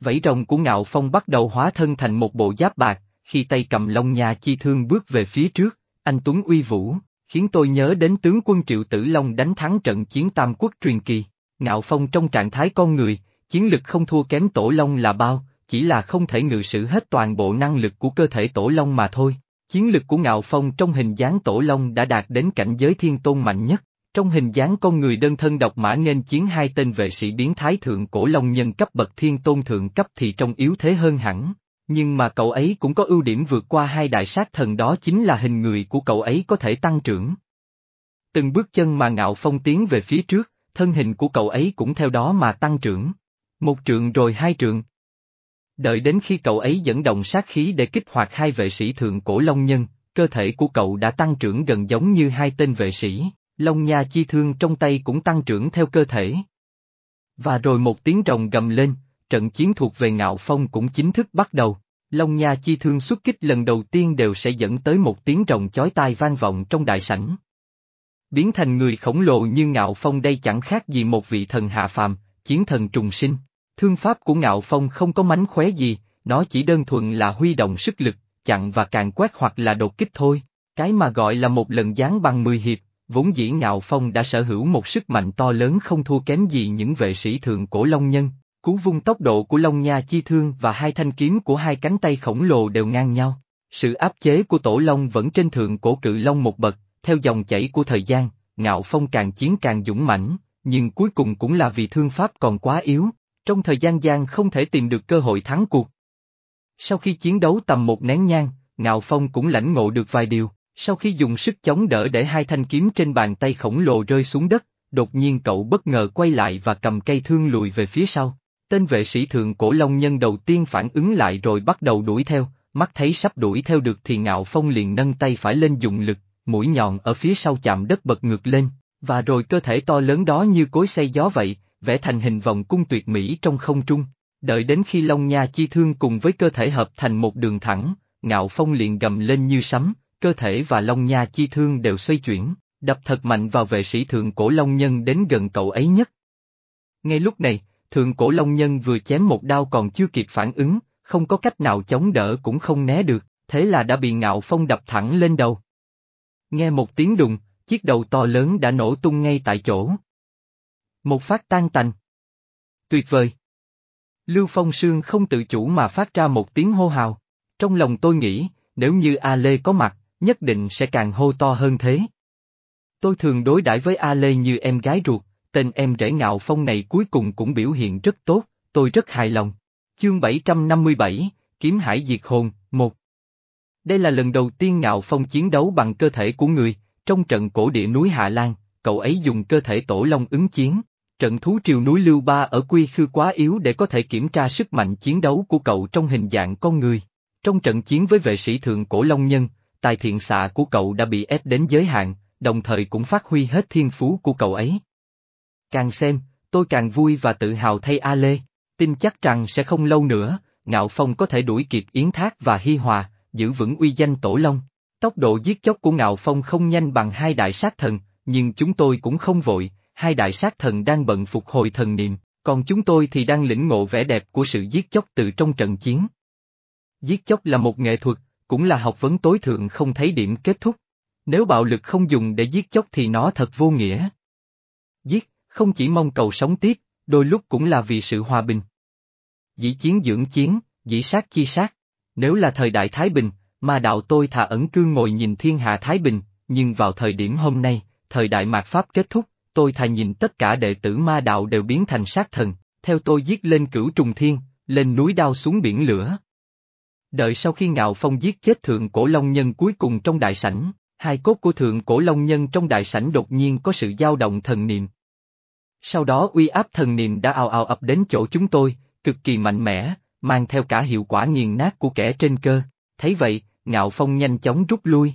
Vảy rồng của ngạo phong bắt đầu hóa thân thành một bộ giáp bạc, khi tay cầm Long Nha chi thương bước về phía trước, anh Tuấn uy vũ, khiến tôi nhớ đến tướng quân Triệu Tử Long đánh thắng trận chiến Tam Quốc truyền kỳ. Ngạo Phong trong trạng thái con người, chiến lực không thua kém Tổ Long là bao, chỉ là không thể ngự sử hết toàn bộ năng lực của cơ thể Tổ Long mà thôi. Chiến lực của Ngạo Phong trong hình dáng Tổ Long đã đạt đến cảnh giới thiên tôn mạnh nhất. Trong hình dáng con người đơn thân độc mã nên chiến hai tên vệ sĩ biến thái thượng cổ long nhân cấp bậc thiên tôn thượng cấp thì trông yếu thế hơn hẳn. Nhưng mà cậu ấy cũng có ưu điểm vượt qua hai đại sát thần đó chính là hình người của cậu ấy có thể tăng trưởng. Từng bước chân mà ngạo phong tiến về phía trước, thân hình của cậu ấy cũng theo đó mà tăng trưởng. Một trượng rồi hai trượng. Đợi đến khi cậu ấy dẫn động sát khí để kích hoạt hai vệ sĩ thượng cổ long nhân, cơ thể của cậu đã tăng trưởng gần giống như hai tên vệ sĩ, long nha chi thương trong tay cũng tăng trưởng theo cơ thể. Và rồi một tiếng rồng gầm lên, trận chiến thuộc về ngạo phong cũng chính thức bắt đầu. Long Nha chi thương xuất kích lần đầu tiên đều sẽ dẫn tới một tiếng rồng chói tai vang vọng trong đại sảnh. Biến thành người khổng lồ như ngạo phong đây chẳng khác gì một vị thần hạ phàm, chiến thần trùng sinh. Thương pháp của ngạo phong không có mánh khóe gì, nó chỉ đơn thuần là huy động sức lực, chặn và càng quét hoặc là đột kích thôi. Cái mà gọi là một lần giáng bằng 10 hiệp, vốn dĩ ngạo phong đã sở hữu một sức mạnh to lớn không thua kém gì những vệ sĩ thượng cổ long nhân. Cú vung tốc độ của Long Nha chi thương và hai thanh kiếm của hai cánh tay khổng lồ đều ngang nhau. Sự áp chế của Tổ Long vẫn trên thượng cổ cự Long một bậc, theo dòng chảy của thời gian, ngạo phong càng chiến càng dũng mãnh, nhưng cuối cùng cũng là vì thương pháp còn quá yếu, trong thời gian gian không thể tìm được cơ hội thắng cuộc. Sau khi chiến đấu tầm một nén nhang, ngạo phong cũng lãnh ngộ được vài điều, sau khi dùng sức chống đỡ để hai thanh kiếm trên bàn tay khổng lồ rơi xuống đất, đột nhiên cậu bất ngờ quay lại và cầm cây thương lùi về phía sau. Tên vệ sĩ thượng cổ long nhân đầu tiên phản ứng lại rồi bắt đầu đuổi theo, mắt thấy sắp đuổi theo được thì ngạo phong liền nâng tay phải lên dùng lực, mũi nhọn ở phía sau chạm đất bật ngược lên, và rồi cơ thể to lớn đó như cối xay gió vậy, vẽ thành hình vòng cung tuyệt mỹ trong không trung. Đợi đến khi Long Nha chi thương cùng với cơ thể hợp thành một đường thẳng, ngạo phong liền gầm lên như sấm, cơ thể và Long Nha chi thương đều xoay chuyển, đập thật mạnh vào vệ sĩ thượng cổ Long Nhân đến gần cậu ấy nhất. Ngay lúc này, thượng cổ Long Nhân vừa chém một đao còn chưa kịp phản ứng, không có cách nào chống đỡ cũng không né được, thế là đã bị ngạo phong đập thẳng lên đầu. Nghe một tiếng đùng, chiếc đầu to lớn đã nổ tung ngay tại chỗ. Một phát tan tành. Tuyệt vời. Lưu Phong Sương không tự chủ mà phát ra một tiếng hô hào. Trong lòng tôi nghĩ, nếu như A Lê có mặt, nhất định sẽ càng hô to hơn thế. Tôi thường đối đãi với A Lê như em gái ruột, tên em rể ngạo phong này cuối cùng cũng biểu hiện rất tốt, tôi rất hài lòng. Chương 757, Kiếm Hải Diệt Hồn, 1 Đây là lần đầu tiên ngạo phong chiến đấu bằng cơ thể của người, trong trận cổ địa núi Hạ Lan, cậu ấy dùng cơ thể tổ long ứng chiến. Trận thú triều núi Lưu Ba ở Quy Khư quá yếu để có thể kiểm tra sức mạnh chiến đấu của cậu trong hình dạng con người. Trong trận chiến với vệ sĩ thượng cổ Long Nhân, tài thiện xạ của cậu đã bị ép đến giới hạn, đồng thời cũng phát huy hết thiên phú của cậu ấy. Càng xem, tôi càng vui và tự hào thay A Lê, tin chắc rằng sẽ không lâu nữa, Ngạo Phong có thể đuổi kịp Yến Thác và Hi Hòa, giữ vững uy danh Tổ Long. Tốc độ giết chóc của Ngạo Phong không nhanh bằng hai đại sát thần, nhưng chúng tôi cũng không vội, hai đại sát thần đang bận phục hồi thần niệm, còn chúng tôi thì đang lĩnh ngộ vẻ đẹp của sự giết chóc từ trong trận chiến. Giết chóc là một nghệ thuật, cũng là học vấn tối thượng không thấy điểm kết thúc. Nếu bạo lực không dùng để giết chóc thì nó thật vô nghĩa. Giết, không chỉ mong cầu sống tiếp, đôi lúc cũng là vì sự hòa bình. Dĩ chiến dưỡng chiến, dĩ sát chi sát. Nếu là thời đại Thái Bình, ma đạo tôi thà ẩn cư ngồi nhìn thiên hạ Thái Bình, nhưng vào thời điểm hôm nay, thời đại mạt Pháp kết thúc, tôi thà nhìn tất cả đệ tử ma đạo đều biến thành sát thần, theo tôi giết lên cửu trùng thiên, lên núi đao xuống biển lửa. Đợi sau khi ngạo phong giết chết thượng cổ long nhân cuối cùng trong đại sảnh, hai cốt của thượng cổ long nhân trong đại sảnh đột nhiên có sự dao động thần niệm. Sau đó uy áp thần niệm đã ào ào ập đến chỗ chúng tôi, cực kỳ mạnh mẽ, mang theo cả hiệu quả nghiền nát của kẻ trên cơ, thấy vậy, ngạo phong nhanh chóng rút lui.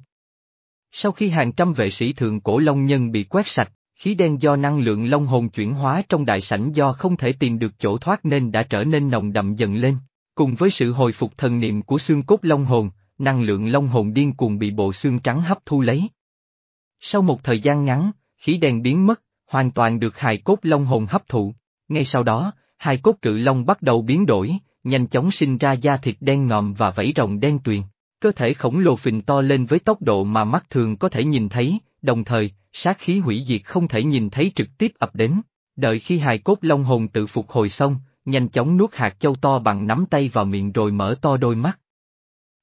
Sau khi hàng trăm vệ sĩ thượng cổ long nhân bị quét sạch, khí đen do năng lượng long hồn chuyển hóa trong đại sảnh do không thể tìm được chỗ thoát nên đã trở nên nồng đậm dần lên. Cùng với sự hồi phục thần niệm của xương cốt long hồn, năng lượng long hồn điên cuồng bị bộ xương trắng hấp thu lấy. Sau một thời gian ngắn, khí đen biến mất, hoàn toàn được hài cốt long hồn hấp thụ. Ngay sau đó, hài cốt cự long bắt đầu biến đổi, nhanh chóng sinh ra da thịt đen ngòm và vảy rồng đen tuyền. Cơ thể khổng lồ phình to lên với tốc độ mà mắt thường có thể nhìn thấy, đồng thời, sát khí hủy diệt không thể nhìn thấy trực tiếp ập đến. Đợi khi hài cốt long hồn tự phục hồi xong, nhanh chóng nuốt hạt châu to bằng nắm tay vào miệng rồi mở to đôi mắt.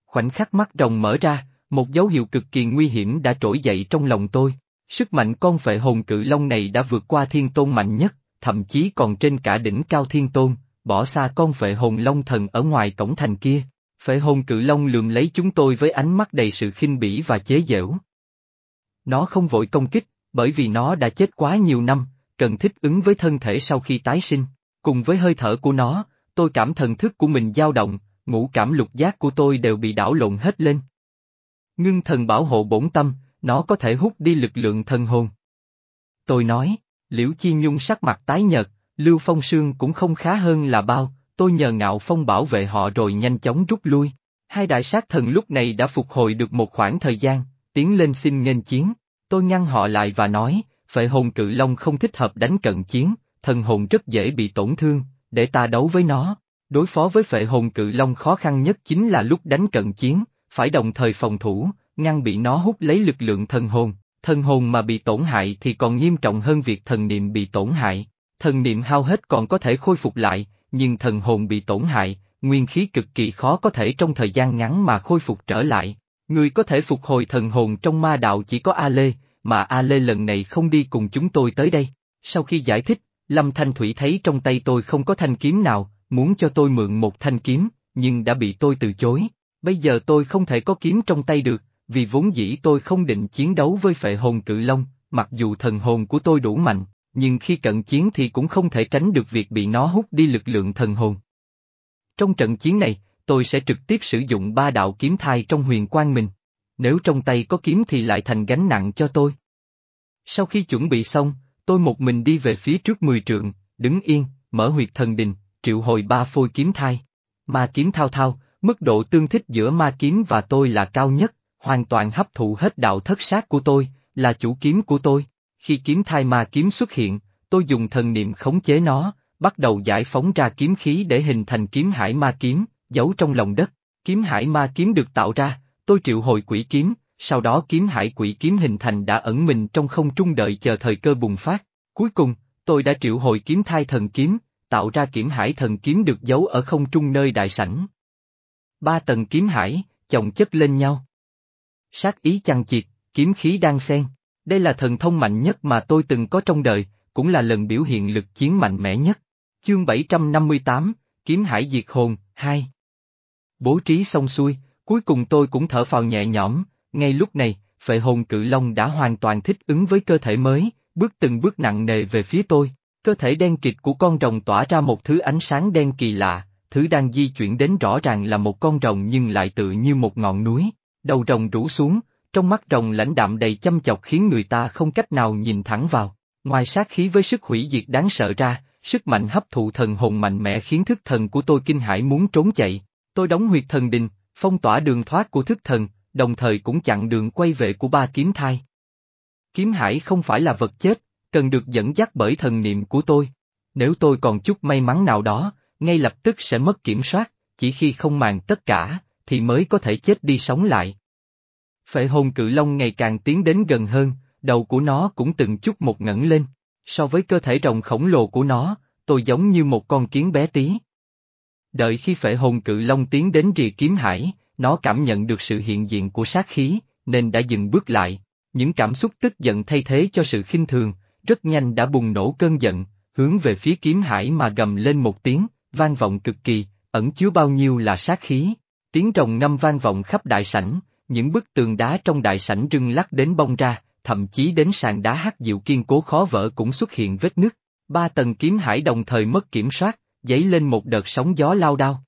Khoảnh khắc mắt rồng mở ra, một dấu hiệu cực kỳ nguy hiểm đã trỗi dậy trong lòng tôi. Sức mạnh con phệ hồn cự long này đã vượt qua thiên tôn mạnh nhất, thậm chí còn trên cả đỉnh cao thiên tôn, bỏ xa con phệ hồn long thần ở ngoài cổng thành kia. Phệ hồn cự long lườm lấy chúng tôi với ánh mắt đầy sự khinh bỉ và chế giễu. Nó không vội công kích, bởi vì nó đã chết quá nhiều năm, cần thích ứng với thân thể sau khi tái sinh. Cùng với hơi thở của nó, tôi cảm thần thức của mình dao động, ngũ cảm lục giác của tôi đều bị đảo lộn hết lên. Ngưng thần bảo hộ bổn tâm, nó có thể hút đi lực lượng thần hồn. Tôi nói, Liễu Chi Nhung sắc mặt tái nhợt, Lưu Phong Sương cũng không khá hơn là bao, tôi nhờ ngạo phong bảo vệ họ rồi nhanh chóng rút lui. Hai đại sát thần lúc này đã phục hồi được một khoảng thời gian, tiến lên xin nghênh chiến. Tôi ngăn họ lại và nói, phệ hồn cự long không thích hợp đánh cận chiến, thần hồn rất dễ bị tổn thương, để ta đấu với nó. Đối phó với phệ hồn cự long khó khăn nhất chính là lúc đánh cận chiến, phải đồng thời phòng thủ, ngăn bị nó hút lấy lực lượng thần hồn. Thần hồn mà bị tổn hại thì còn nghiêm trọng hơn việc thần niệm bị tổn hại. Thần niệm hao hết còn có thể khôi phục lại, nhưng thần hồn bị tổn hại, nguyên khí cực kỳ khó có thể trong thời gian ngắn mà khôi phục trở lại. Người có thể phục hồi thần hồn trong ma đạo chỉ có A Lê, mà A Lê lần này không đi cùng chúng tôi tới đây. Sau khi giải thích, Lâm Thanh Thủy thấy trong tay tôi không có thanh kiếm nào, muốn cho tôi mượn một thanh kiếm, nhưng đã bị tôi từ chối. Bây giờ tôi không thể có kiếm trong tay được, vì vốn dĩ tôi không định chiến đấu với phệ hồn cự long, mặc dù thần hồn của tôi đủ mạnh, nhưng khi cận chiến thì cũng không thể tránh được việc bị nó hút đi lực lượng thần hồn. Trong trận chiến này, tôi sẽ trực tiếp sử dụng ba đạo kiếm thai trong huyền quan mình. Nếu trong tay có kiếm thì lại thành gánh nặng cho tôi. Sau khi chuẩn bị xong, tôi một mình đi về phía trước mười trượng, đứng yên, mở huyệt thần đình, triệu hồi ba phôi kiếm thai. Ma kiếm thao thao, mức độ tương thích giữa ma kiếm và tôi là cao nhất, hoàn toàn hấp thụ hết đạo thất sát của tôi, là chủ kiếm của tôi. Khi kiếm thai ma kiếm xuất hiện, tôi dùng thần niệm khống chế nó, bắt đầu giải phóng ra kiếm khí để hình thành kiếm hải ma kiếm, giấu trong lòng đất. Kiếm hải ma kiếm được tạo ra, tôi triệu hồi quỷ kiếm, sau đó kiếm hải quỷ kiếm hình thành đã ẩn mình trong không trung đợi chờ thời cơ bùng phát. Cuối cùng, tôi đã triệu hồi kiếm thai thần kiếm, tạo ra kiếm hải thần kiếm được giấu ở không trung nơi đại sảnh. Ba tầng kiếm hải, chồng chất lên nhau. Sát ý chằng chịt, kiếm khí đang xen. Đây là thần thông mạnh nhất mà tôi từng có trong đời, cũng là lần biểu hiện lực chiến mạnh mẽ nhất. Chương 758, Kiếm Hải Diệt Hồn, 2 Bố trí xong xuôi, cuối cùng tôi cũng thở phào nhẹ nhõm, ngay lúc này, phệ hồn cự long đã hoàn toàn thích ứng với cơ thể mới, bước từng bước nặng nề về phía tôi. Cơ thể đen kịt của con rồng tỏa ra một thứ ánh sáng đen kỳ lạ, thứ đang di chuyển đến rõ ràng là một con rồng nhưng lại tự như một ngọn núi. Đầu rồng rủ xuống, trong mắt rồng lãnh đạm đầy chăm chọc khiến người ta không cách nào nhìn thẳng vào. Ngoài sát khí với sức hủy diệt đáng sợ ra, sức mạnh hấp thụ thần hồn mạnh mẽ khiến thức thần của tôi kinh hãi muốn trốn chạy. Tôi đóng huyệt thần đình, phong tỏa đường thoát của thức thần, đồng thời cũng chặn đường quay về của ba kiếm thai. Kiếm hải không phải là vật chết, cần được dẫn dắt bởi thần niệm của tôi. Nếu tôi còn chút may mắn nào đó, ngay lập tức sẽ mất kiểm soát, chỉ khi không màng tất cả, thì mới có thể chết đi sống lại. Phệ hồn cự long ngày càng tiến đến gần hơn, đầu của nó cũng từng chút một ngẩng lên. So với cơ thể rồng khổng lồ của nó, tôi giống như một con kiến bé tí. Đợi khi phệ hồn cự long tiến đến rìa kiếm hải, nó cảm nhận được sự hiện diện của sát khí, nên đã dừng bước lại. Những cảm xúc tức giận thay thế cho sự khinh thường, rất nhanh đã bùng nổ cơn giận, hướng về phía kiếm hải mà gầm lên một tiếng, vang vọng cực kỳ, ẩn chứa bao nhiêu là sát khí. Tiếng rồng năm vang vọng khắp đại sảnh, những bức tường đá trong đại sảnh rưng lắc đến bong ra, thậm chí đến sàn đá hắc diệu kiên cố khó vỡ cũng xuất hiện vết nứt. Ba tầng kiếm hải đồng thời mất kiểm soát, dấy lên một đợt sóng gió lao đao.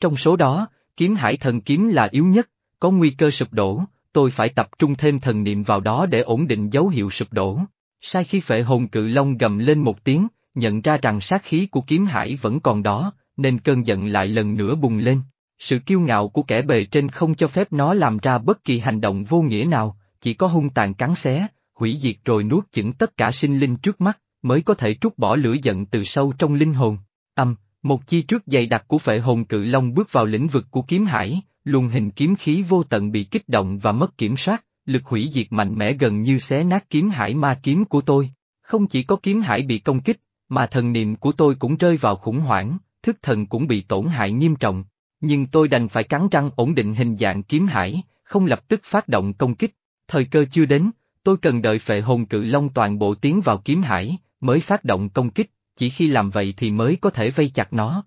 Trong số đó, kiếm hải thần kiếm là yếu nhất, có nguy cơ sụp đổ, tôi phải tập trung thêm thần niệm vào đó để ổn định dấu hiệu sụp đổ. Sai khi phệ hồn cự long gầm lên một tiếng, nhận ra rằng sát khí của kiếm hải vẫn còn đó, nên cơn giận lại lần nữa bùng lên. Sự kiêu ngạo của kẻ bề trên không cho phép nó làm ra bất kỳ hành động vô nghĩa nào, chỉ có hung tàn cắn xé, hủy diệt rồi nuốt chửng tất cả sinh linh trước mắt, mới có thể trút bỏ lửa giận từ sâu trong linh hồn. Âm, một chi trước dày đặc của phệ hồn cự long bước vào lĩnh vực của kiếm hải, luồng hình kiếm khí vô tận bị kích động và mất kiểm soát, lực hủy diệt mạnh mẽ gần như xé nát kiếm hải ma kiếm của tôi. Không chỉ có kiếm hải bị công kích, mà thần niệm của tôi cũng rơi vào khủng hoảng, thức thần cũng bị tổn hại nghiêm trọng. Nhưng tôi đành phải cắn răng ổn định hình dạng kiếm hải, không lập tức phát động công kích. Thời cơ chưa đến, tôi cần đợi phệ hồn cự long toàn bộ tiến vào kiếm hải, mới phát động công kích, chỉ khi làm vậy thì mới có thể vây chặt nó.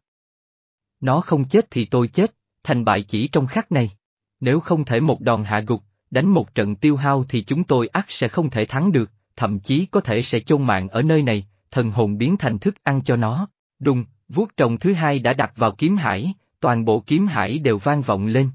Nó không chết thì tôi chết, thành bại chỉ trong khắc này. Nếu không thể một đòn hạ gục, đánh một trận tiêu hao thì chúng tôi ắt sẽ không thể thắng được, thậm chí có thể sẽ chôn mạng ở nơi này, thần hồn biến thành thức ăn cho nó. Đùng, vuốt trồng thứ hai đã đặt vào kiếm hải, toàn bộ kiếm hải đều vang vọng lên.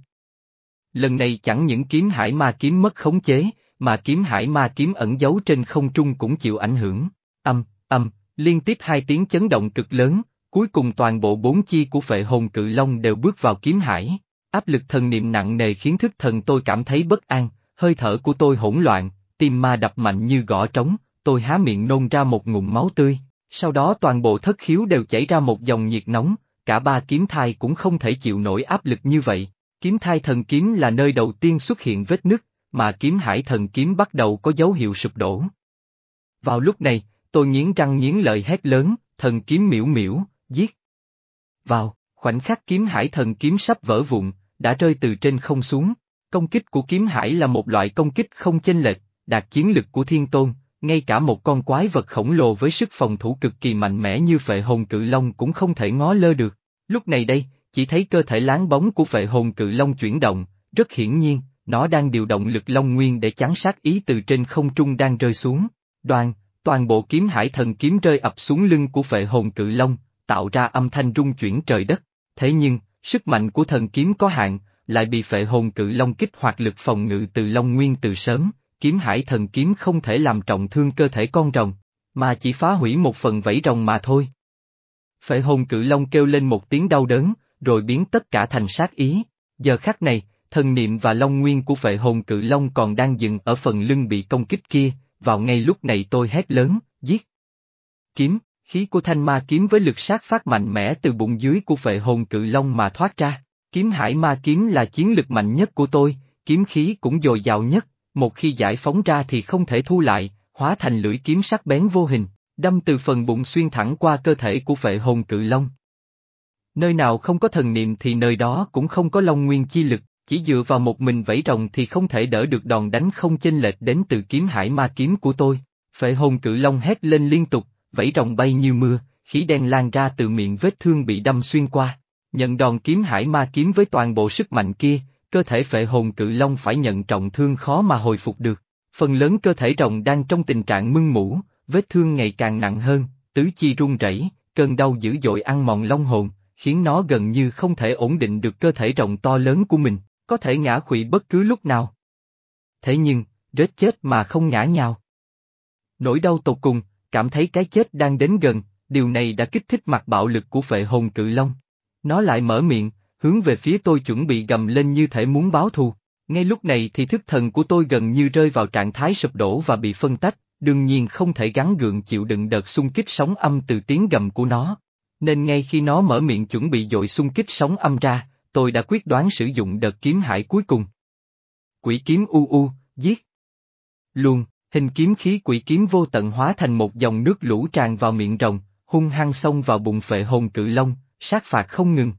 Lần này chẳng những kiếm hải ma kiếm mất khống chế, mà kiếm hải ma kiếm ẩn giấu trên không trung cũng chịu ảnh hưởng. Âm, âm, liên tiếp hai tiếng chấn động cực lớn, cuối cùng toàn bộ bốn chi của phệ hồn cự long đều bước vào kiếm hải. Áp lực thần niệm nặng nề khiến thức thần tôi cảm thấy bất an, hơi thở của tôi hỗn loạn, tim ma đập mạnh như gõ trống, tôi há miệng nôn ra một ngụm máu tươi, sau đó toàn bộ thất khiếu đều chảy ra một dòng nhiệt nóng, cả ba kiếm thai cũng không thể chịu nổi áp lực như vậy. Kiếm thai thần kiếm là nơi đầu tiên xuất hiện vết nứt, mà kiếm hải thần kiếm bắt đầu có dấu hiệu sụp đổ. Vào lúc này, tôi nghiến răng nghiến lợi hét lớn, thần kiếm miễu miễu, giết. Vào, khoảnh khắc kiếm hải thần kiếm sắp vỡ vụn, đã rơi từ trên không xuống. Công kích của kiếm hải là một loại công kích không chênh lệch, đạt chiến lực của thiên tôn, ngay cả một con quái vật khổng lồ với sức phòng thủ cực kỳ mạnh mẽ như phệ hồn cự long cũng không thể ngó lơ được. Lúc này đây, chỉ thấy cơ thể láng bóng của phệ hồn cự long chuyển động, rất hiển nhiên, nó đang điều động lực long nguyên để chán sát ý từ trên không trung đang rơi xuống. Đoàn, toàn bộ kiếm hải thần kiếm rơi ập xuống lưng của phệ hồn cự long, tạo ra âm thanh rung chuyển trời đất. Thế nhưng, sức mạnh của thần kiếm có hạn, lại bị phệ hồn cự long kích hoạt lực phòng ngự từ long nguyên từ sớm, kiếm hải thần kiếm không thể làm trọng thương cơ thể con rồng, mà chỉ phá hủy một phần vảy rồng mà thôi. Phệ hồn cự long kêu lên một tiếng đau đớn, rồi biến tất cả thành sát ý. Giờ khắc này, thần niệm và long nguyên của phệ hồn cự long còn đang dừng ở phần lưng bị công kích kia, vào ngay lúc này tôi hét lớn, giết. Kiếm, khí của thanh ma kiếm với lực sát phát mạnh mẽ từ bụng dưới của phệ hồn cự long mà thoát ra. Kiếm hải ma kiếm là chiến lực mạnh nhất của tôi, kiếm khí cũng dồi dào nhất, một khi giải phóng ra thì không thể thu lại, hóa thành lưỡi kiếm sắc bén vô hình, đâm từ phần bụng xuyên thẳng qua cơ thể của phệ hồn cự long. Nơi nào không có thần niệm thì nơi đó cũng không có long nguyên chi lực, chỉ dựa vào một mình vẫy rồng thì không thể đỡ được đòn đánh không chênh lệch đến từ kiếm hải ma kiếm của tôi. Phệ hồn cự long hét lên liên tục, vẫy rồng bay như mưa, khí đen lan ra từ miệng vết thương bị đâm xuyên qua. Nhận đòn kiếm hải ma kiếm với toàn bộ sức mạnh kia, cơ thể phệ hồn cự long phải nhận trọng thương khó mà hồi phục được. Phần lớn cơ thể rồng đang trong tình trạng mưng mũ, vết thương ngày càng nặng hơn, tứ chi run rẩy, cơn đau dữ dội ăn mòn long hồn, khiến nó gần như không thể ổn định được cơ thể rồng to lớn của mình, có thể ngã quỵ bất cứ lúc nào. Thế nhưng, rết chết mà không ngã nhào. Nỗi đau tột cùng, cảm thấy cái chết đang đến gần, điều này đã kích thích mặt bạo lực của phệ hồn cự long. Nó lại mở miệng, hướng về phía tôi chuẩn bị gầm lên như thể muốn báo thù. Ngay lúc này thì thức thần của tôi gần như rơi vào trạng thái sụp đổ và bị phân tách, đương nhiên không thể gắn gượng chịu đựng đợt xung kích sóng âm từ tiếng gầm của nó. Nên ngay khi nó mở miệng chuẩn bị dội xung kích sóng âm ra, tôi đã quyết đoán sử dụng đợt kiếm hải cuối cùng. Quỷ kiếm u u, giết. Luôn, hình kiếm khí quỷ kiếm vô tận hóa thành một dòng nước lũ tràn vào miệng rồng, hung hăng xông vào bụng phệ hồn cự long, sát phạt không ngừng.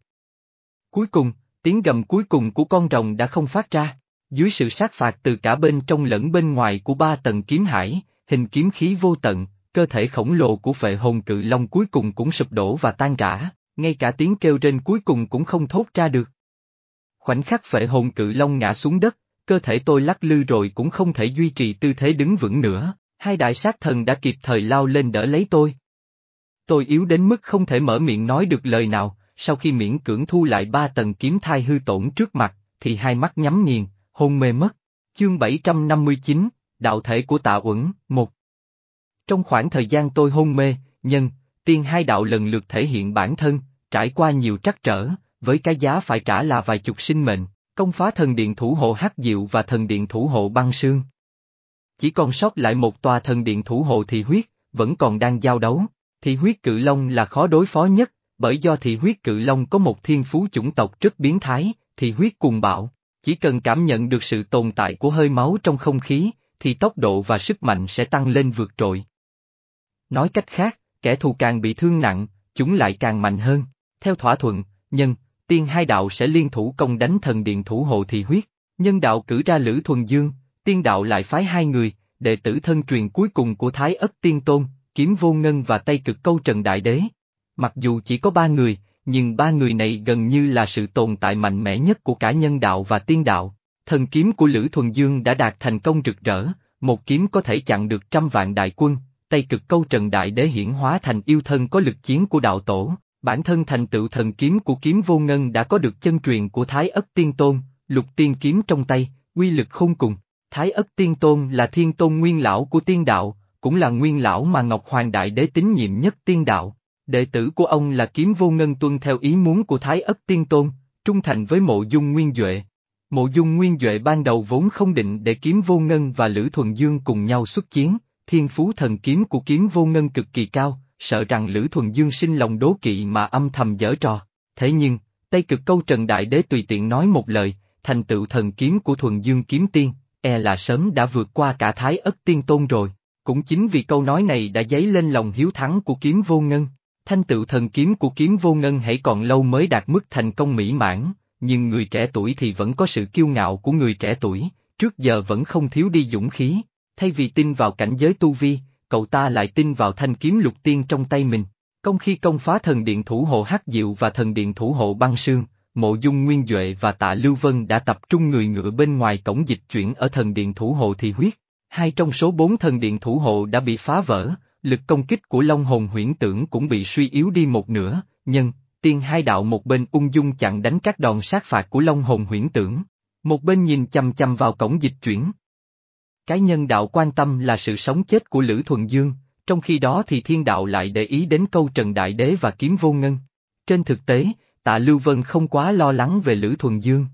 Cuối cùng, tiếng gầm cuối cùng của con rồng đã không phát ra. Dưới sự sát phạt từ cả bên trong lẫn bên ngoài của ba tầng kiếm hải, hình kiếm khí vô tận, cơ thể khổng lồ của phệ hồn cự long cuối cùng cũng sụp đổ và tan rã, ngay cả tiếng kêu trên cuối cùng cũng không thốt ra được. Khoảnh khắc phệ hồn cự long ngã xuống đất, cơ thể tôi lắc lư rồi cũng không thể duy trì tư thế đứng vững nữa, hai đại sát thần đã kịp thời lao lên đỡ lấy tôi. Tôi yếu đến mức không thể mở miệng nói được lời nào, sau khi miễn cưỡng thu lại ba tầng kiếm thai hư tổn trước mặt, thì hai mắt nhắm nghiền, hôn mê mất. Chương 759, Đạo thể của tạ uẩn, một. Trong khoảng thời gian tôi hôn mê, nhân, tiên hai đạo lần lượt thể hiện bản thân, trải qua nhiều trắc trở, với cái giá phải trả là vài chục sinh mệnh, công phá thần điện thủ hộ hắc diệu và thần điện thủ hộ băng sương. Chỉ còn sót lại một tòa thần điện thủ hộ thị huyết, vẫn còn đang giao đấu, thị huyết cự long là khó đối phó nhất, bởi do thị huyết cự long có một thiên phú chủng tộc rất biến thái, thị huyết cùng bạo, chỉ cần cảm nhận được sự tồn tại của hơi máu trong không khí, thì tốc độ và sức mạnh sẽ tăng lên vượt trội. Nói cách khác, kẻ thù càng bị thương nặng, chúng lại càng mạnh hơn. Theo thỏa thuận, nhân, tiên hai đạo sẽ liên thủ công đánh thần điện thủ hộ thị huyết. Nhân đạo cử ra Lữ Thuần Dương, tiên đạo lại phái hai người, đệ tử thân truyền cuối cùng của Thái Ất Tiên Tôn, Kiếm Vô Ngân và Tây Cực Câu Trần Đại Đế. Mặc dù chỉ có ba người, nhưng ba người này gần như là sự tồn tại mạnh mẽ nhất của cả nhân đạo và tiên đạo. Thần kiếm của Lữ Thuần Dương đã đạt thành công rực rỡ, một kiếm có thể chặn được trăm vạn đại quân, Tây cực câu trần đại đế hiển hóa thành yêu thân có lực chiến của đạo tổ, bản thân thành tựu thần kiếm của kiếm vô ngân đã có được chân truyền của Thái Ất Tiên Tôn, lục tiên kiếm trong tay, uy lực khôn cùng. Thái Ất Tiên Tôn là thiên tôn nguyên lão của tiên đạo, cũng là nguyên lão mà Ngọc Hoàng Đại Đế tín nhiệm nhất tiên đạo. Đệ tử của ông là kiếm vô ngân tuân theo ý muốn của Thái Ất Tiên Tôn, trung thành với mộ dung nguyên Duệ. Mộ dung nguyên Duệ ban đầu vốn không định để kiếm vô ngân và Lữ Thuần Dương cùng nhau xuất chiến, thiên phú thần kiếm của kiếm vô ngân cực kỳ cao, sợ rằng Lữ Thuần Dương sinh lòng đố kỵ mà âm thầm dở trò. Thế nhưng, Tây cực câu Trần Đại Đế tùy tiện nói một lời, thành tựu thần kiếm của Thuần Dương kiếm tiên, e là sớm đã vượt qua cả Thái Ất Tiên Tôn rồi. Cũng chính vì câu nói này đã dấy lên lòng hiếu thắng của kiếm vô ngân. Thanh tựu thần kiếm của kiếm vô ngân hãy còn lâu mới đạt mức thành công mỹ mãn, nhưng người trẻ tuổi thì vẫn có sự kiêu ngạo của người trẻ tuổi, trước giờ vẫn không thiếu đi dũng khí, thay vì tin vào cảnh giới tu vi, cậu ta lại tin vào thanh kiếm lục tiên trong tay mình. Công khi công phá thần điện thủ hộ hắc diệu và thần điện thủ hộ băng sương, mộ dung nguyên Duệ và tạ Lưu Vân đã tập trung người ngựa bên ngoài cổng dịch chuyển ở thần điện thủ hộ thì huyết. Hai trong số bốn thần điện thủ hộ đã bị phá vỡ, lực công kích của Long hồn huyễn tưởng cũng bị suy yếu đi một nửa, nhân, tiên hai đạo một bên ung dung chặn đánh các đòn sát phạt của Long hồn huyễn tưởng, một bên nhìn chầm chầm vào cổng dịch chuyển. Cái nhân đạo quan tâm là sự sống chết của Lữ Thuần Dương, trong khi đó thì thiên đạo lại để ý đến câu Trần Đại Đế và kiếm vô ngân. Trên thực tế, tạ Lưu Vân không quá lo lắng về Lữ Thuần Dương.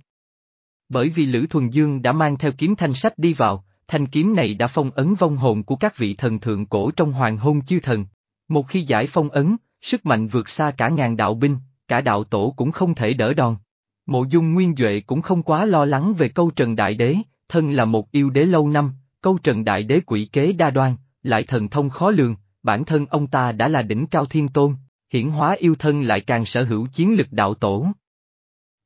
Bởi vì Lữ Thuần Dương đã mang theo kiếm thanh sách đi vào, thanh kiếm này đã phong ấn vong hồn của các vị thần thượng cổ trong hoàng hôn chư thần. Một khi giải phong ấn, sức mạnh vượt xa cả ngàn đạo binh, cả đạo tổ cũng không thể đỡ đòn. Mộ dung nguyên Duệ cũng không quá lo lắng về câu Trần Đại Đế, thân là một yêu đế lâu năm, câu Trần Đại Đế quỷ kế đa đoan, lại thần thông khó lường, bản thân ông ta đã là đỉnh cao thiên tôn, hiển hóa yêu thân lại càng sở hữu chiến lực đạo tổ.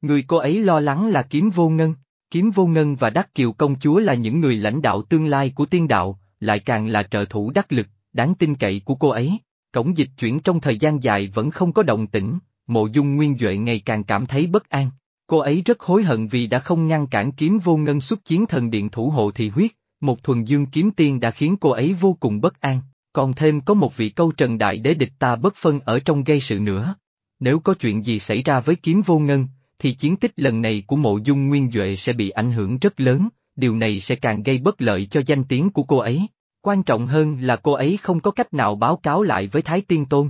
Người cô ấy lo lắng là kiếm vô ngân, kiếm vô ngân và đắc kiều công chúa là những người lãnh đạo tương lai của tiên đạo, lại càng là trợ thủ đắc lực, đáng tin cậy của cô ấy. Cổng dịch chuyển trong thời gian dài vẫn không có động tĩnh, mộ dung nguyên Duệ ngày càng cảm thấy bất an. Cô ấy rất hối hận vì đã không ngăn cản kiếm vô ngân xuất chiến thần điện thủ hộ thị huyết, một thuần dương kiếm tiên đã khiến cô ấy vô cùng bất an, còn thêm có một vị câu trần đại đế địch ta bất phân ở trong gây sự nữa. Nếu có chuyện gì xảy ra với kiếm vô ngân, thì chiến tích lần này của mộ dung nguyên Duệ sẽ bị ảnh hưởng rất lớn, điều này sẽ càng gây bất lợi cho danh tiếng của cô ấy. Quan trọng hơn là cô ấy không có cách nào báo cáo lại với Thái Tiên Tôn.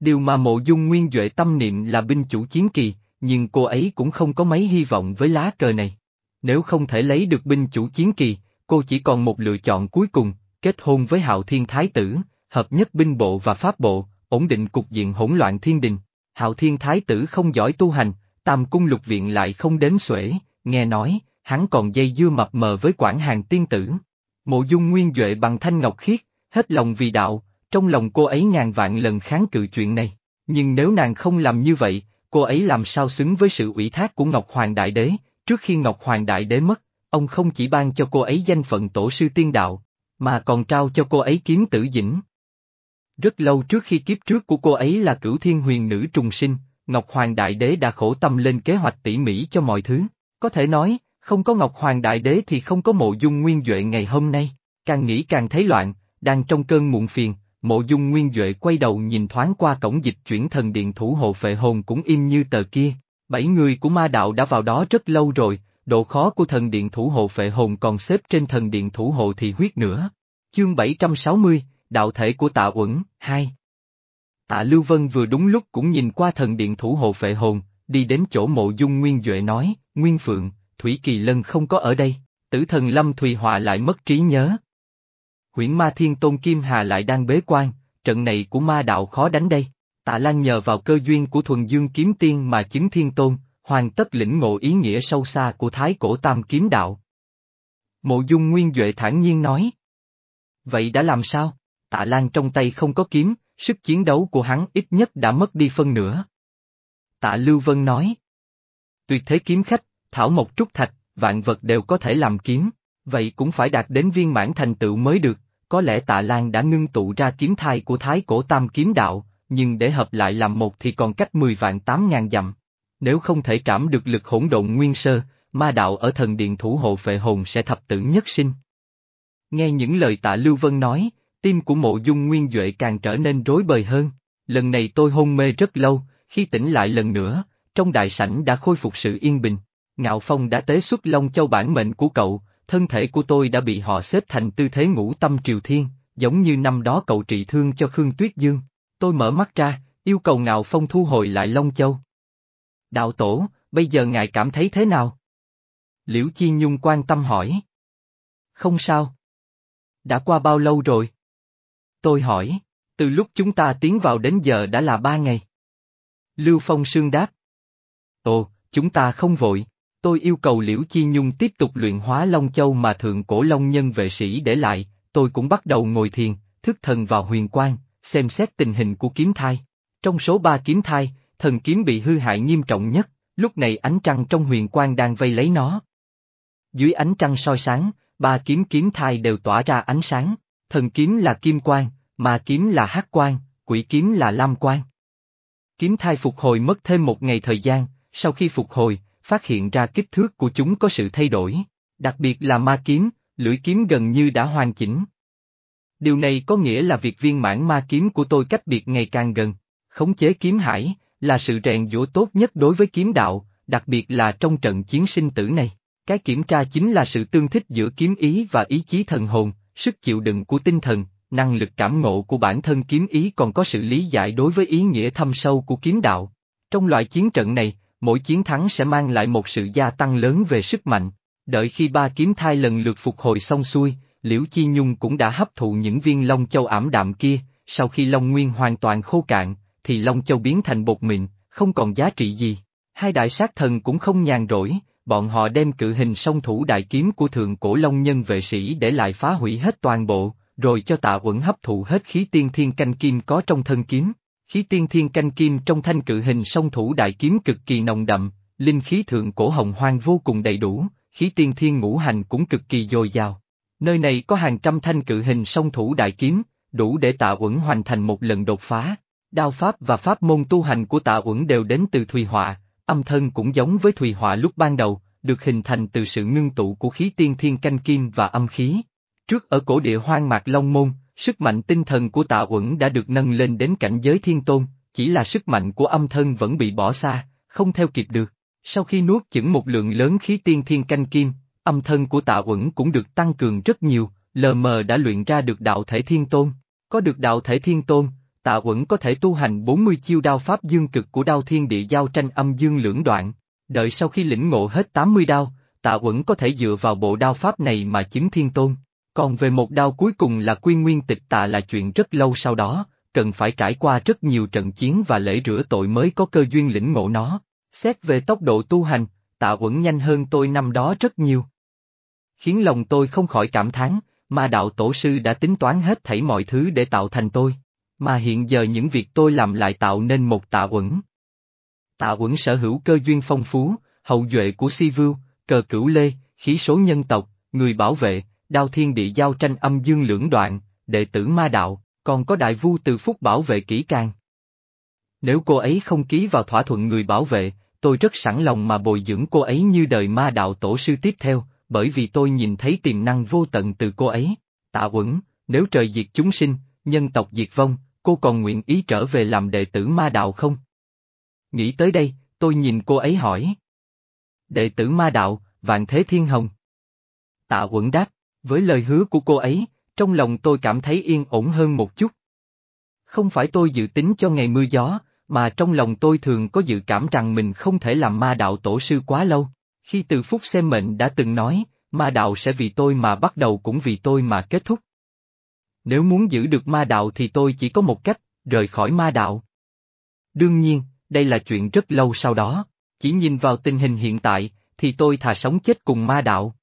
Điều mà mộ dung nguyên Duệ tâm niệm là binh chủ chiến kỳ, nhưng cô ấy cũng không có mấy hy vọng với lá cờ này. Nếu không thể lấy được binh chủ chiến kỳ, cô chỉ còn một lựa chọn cuối cùng, kết hôn với Hạo Thiên Thái Tử, hợp nhất binh bộ và pháp bộ, ổn định cục diện hỗn loạn thiên đình. Hạo Thiên Thái Tử không giỏi tu hành, Tam Cung Lục Viện lại không đến xuể, nghe nói, hắn còn dây dưa mập mờ với quản hàng tiên tử. Mộ dung nguyên Duệ bằng thanh ngọc khiết, hết lòng vì đạo, trong lòng cô ấy ngàn vạn lần kháng cự chuyện này. Nhưng nếu nàng không làm như vậy, cô ấy làm sao xứng với sự ủy thác của Ngọc Hoàng Đại Đế, trước khi Ngọc Hoàng Đại Đế mất, ông không chỉ ban cho cô ấy danh phận tổ sư tiên đạo, mà còn trao cho cô ấy kiếm tử dĩnh. Rất lâu trước khi kiếp trước của cô ấy là cửu thiên huyền nữ trùng sinh, Ngọc Hoàng Đại Đế đã khổ tâm lên kế hoạch tỉ mỉ cho mọi thứ, có thể nói, không có Ngọc Hoàng Đại Đế thì không có mộ dung nguyên Duệ ngày hôm nay, càng nghĩ càng thấy loạn, đang trong cơn muộn phiền, mộ dung nguyên Duệ quay đầu nhìn thoáng qua cổng dịch chuyển thần điện thủ hộ phệ hồn cũng im như tờ kia, bảy người của ma đạo đã vào đó rất lâu rồi, độ khó của thần điện thủ hộ phệ hồn còn xếp trên thần điện thủ hộ thì huyết nữa. Chương 760, Đạo thể của tạ uẩn, 2 Tạ Lưu Vân vừa đúng lúc cũng nhìn qua thần điện thủ hộ phệ hồn, đi đến chỗ mộ dung Nguyên Duệ nói, Nguyên Phượng, Thủy Kỳ Lân không có ở đây, tử thần Lâm Thùy Họa lại mất trí nhớ. Huyễn Ma Thiên Tôn Kim Hà lại đang bế quan, trận này của ma đạo khó đánh đây. Tạ Lan nhờ vào cơ duyên của thuần dương kiếm tiên mà chứng thiên tôn, hoàn tất lĩnh ngộ ý nghĩa sâu xa của thái cổ tam kiếm đạo. Mộ dung Nguyên Duệ thản nhiên nói. Vậy đã làm sao? Tạ Lan trong tay không có kiếm, sức chiến đấu của hắn ít nhất đã mất đi phân nửa. Tạ Lưu Vân nói. Tuyệt thế kiếm khách, thảo một trúc thạch, vạn vật đều có thể làm kiếm, vậy cũng phải đạt đến viên mãn thành tựu mới được, có lẽ tạ Lan đã ngưng tụ ra kiếm thai của thái cổ tam kiếm đạo, nhưng để hợp lại làm một thì còn cách 10 vạn 8 ngàn dặm. Nếu không thể trảm được lực hỗn độn nguyên sơ, ma đạo ở thần điện thủ hộ phệ hồn sẽ thập tử nhất sinh. Nghe những lời tạ Lưu Vân nói, tim của mộ dung nguyên Duệ càng trở nên rối bời hơn. Lần này tôi hôn mê rất lâu, khi tỉnh lại lần nữa, trong đại sảnh đã khôi phục sự yên bình. Ngạo Phong đã tế xuất Long Châu bản mệnh của cậu, thân thể của tôi đã bị họ xếp thành tư thế ngũ tâm triều thiên, giống như năm đó cậu trị thương cho Khương Tuyết Dương. Tôi mở mắt ra, yêu cầu Ngạo Phong thu hồi lại Long Châu. Đạo tổ, bây giờ ngài cảm thấy thế nào? Liễu Chi Nhung quan tâm hỏi. Không sao. Đã qua bao lâu rồi? Tôi hỏi, từ lúc chúng ta tiến vào đến giờ đã là ba ngày. Lưu Phong Sương đáp. Ồ, chúng ta không vội, tôi yêu cầu Liễu Chi Nhung tiếp tục luyện hóa Long Châu mà thượng cổ Long Nhân vệ sĩ để lại, tôi cũng bắt đầu ngồi thiền, thức thần vào huyền quang, xem xét tình hình của kiếm thai. Trong số ba kiếm thai, thần kiếm bị hư hại nghiêm trọng nhất, lúc này ánh trăng trong huyền quang đang vây lấy nó. Dưới ánh trăng soi sáng, ba kiếm kiếm thai đều tỏa ra ánh sáng, thần kiếm là kim quang, mà kiếm là hắc quang, quỷ kiếm là lam quang. Kiếm thai phục hồi mất thêm một ngày thời gian, sau khi phục hồi, phát hiện ra kích thước của chúng có sự thay đổi, đặc biệt là ma kiếm, lưỡi kiếm gần như đã hoàn chỉnh. Điều này có nghĩa là việc viên mãn ma kiếm của tôi cách biệt ngày càng gần, khống chế kiếm hải, là sự rèn giũa tốt nhất đối với kiếm đạo, đặc biệt là trong trận chiến sinh tử này. Cái kiểm tra chính là sự tương thích giữa kiếm ý và ý chí thần hồn, sức chịu đựng của tinh thần, năng lực cảm ngộ của bản thân kiếm ý còn có sự lý giải đối với ý nghĩa thâm sâu của kiếm đạo. Trong loại chiến trận này, mỗi chiến thắng sẽ mang lại một sự gia tăng lớn về sức mạnh. Đợi khi ba kiếm thai lần lượt phục hồi xong xuôi, Liễu Chi Nhung cũng đã hấp thụ những viên Long Châu ảm đạm kia, sau khi Long Nguyên hoàn toàn khô cạn, thì Long Châu biến thành bột mịn, không còn giá trị gì. Hai đại sát thần cũng không nhàn rỗi, bọn họ đem cự hình song thủ đại kiếm của thượng cổ Long Nhân vệ sĩ để lại phá hủy hết toàn bộ, rồi cho tạ uẩn hấp thụ hết khí tiên thiên canh kim có trong thân kiếm. Khí tiên thiên canh kim trong thanh cự hình song thủ đại kiếm cực kỳ nồng đậm, linh khí thượng cổ hồng hoang vô cùng đầy đủ, khí tiên thiên ngũ hành cũng cực kỳ dồi dào. Nơi này có hàng trăm thanh cự hình song thủ đại kiếm, đủ để tạ uẩn hoàn thành một lần đột phá. Đao pháp và pháp môn tu hành của tạ uẩn đều đến từ Thùy Họa, âm thân cũng giống với Thùy Họa lúc ban đầu, được hình thành từ sự ngưng tụ của khí tiên thiên canh kim và âm khí. Trước ở cổ địa hoang mạc Long Môn, sức mạnh tinh thần của tạ uẩn đã được nâng lên đến cảnh giới thiên tôn, chỉ là sức mạnh của âm thân vẫn bị bỏ xa, không theo kịp được. Sau khi nuốt chửng một lượng lớn khí tiên thiên canh kim, âm thân của tạ uẩn cũng được tăng cường rất nhiều, lờ mờ đã luyện ra được đạo thể thiên tôn. Có được đạo thể thiên tôn, tạ uẩn có thể tu hành 40 chiêu đao pháp dương cực của đao thiên địa giao tranh âm dương lưỡng đoạn. Đợi sau khi lĩnh ngộ hết 80 đao, tạ uẩn có thể dựa vào bộ đao pháp này mà chứng thiên tôn. Còn về một đao cuối cùng là quy nguyên tịch tạ là chuyện rất lâu sau đó, cần phải trải qua rất nhiều trận chiến và lễ rửa tội mới có cơ duyên lĩnh ngộ nó. Xét về tốc độ tu hành, tạ uẩn nhanh hơn tôi năm đó rất nhiều. Khiến lòng tôi không khỏi cảm thán, mà đạo tổ sư đã tính toán hết thảy mọi thứ để tạo thành tôi, mà hiện giờ những việc tôi làm lại tạo nên một tạ uẩn. Tạ uẩn sở hữu cơ duyên phong phú, hậu duệ của Si Vưu, cờ cửu lê, khí số nhân tộc, người bảo vệ, đao thiên địa giao tranh âm dương lưỡng đoạn, đệ tử ma đạo, còn có đại vu từ phúc bảo vệ kỹ càng. Nếu cô ấy không ký vào thỏa thuận người bảo vệ, tôi rất sẵn lòng mà bồi dưỡng cô ấy như đời ma đạo tổ sư tiếp theo, bởi vì tôi nhìn thấy tiềm năng vô tận từ cô ấy. Tạ Uẩn, nếu trời diệt chúng sinh, nhân tộc diệt vong, cô còn nguyện ý trở về làm đệ tử ma đạo không? Nghĩ tới đây, tôi nhìn cô ấy hỏi. Đệ tử ma đạo, vạn thế thiên hồng. Tạ Uẩn đáp, với lời hứa của cô ấy, trong lòng tôi cảm thấy yên ổn hơn một chút. Không phải tôi dự tính cho ngày mưa gió, mà trong lòng tôi thường có dự cảm rằng mình không thể làm ma đạo tổ sư quá lâu. Khi từ phút xem mệnh đã từng nói, ma đạo sẽ vì tôi mà bắt đầu cũng vì tôi mà kết thúc. Nếu muốn giữ được ma đạo thì tôi chỉ có một cách, rời khỏi ma đạo. Đương nhiên, đây là chuyện rất lâu sau đó, chỉ nhìn vào tình hình hiện tại, thì tôi thà sống chết cùng ma đạo.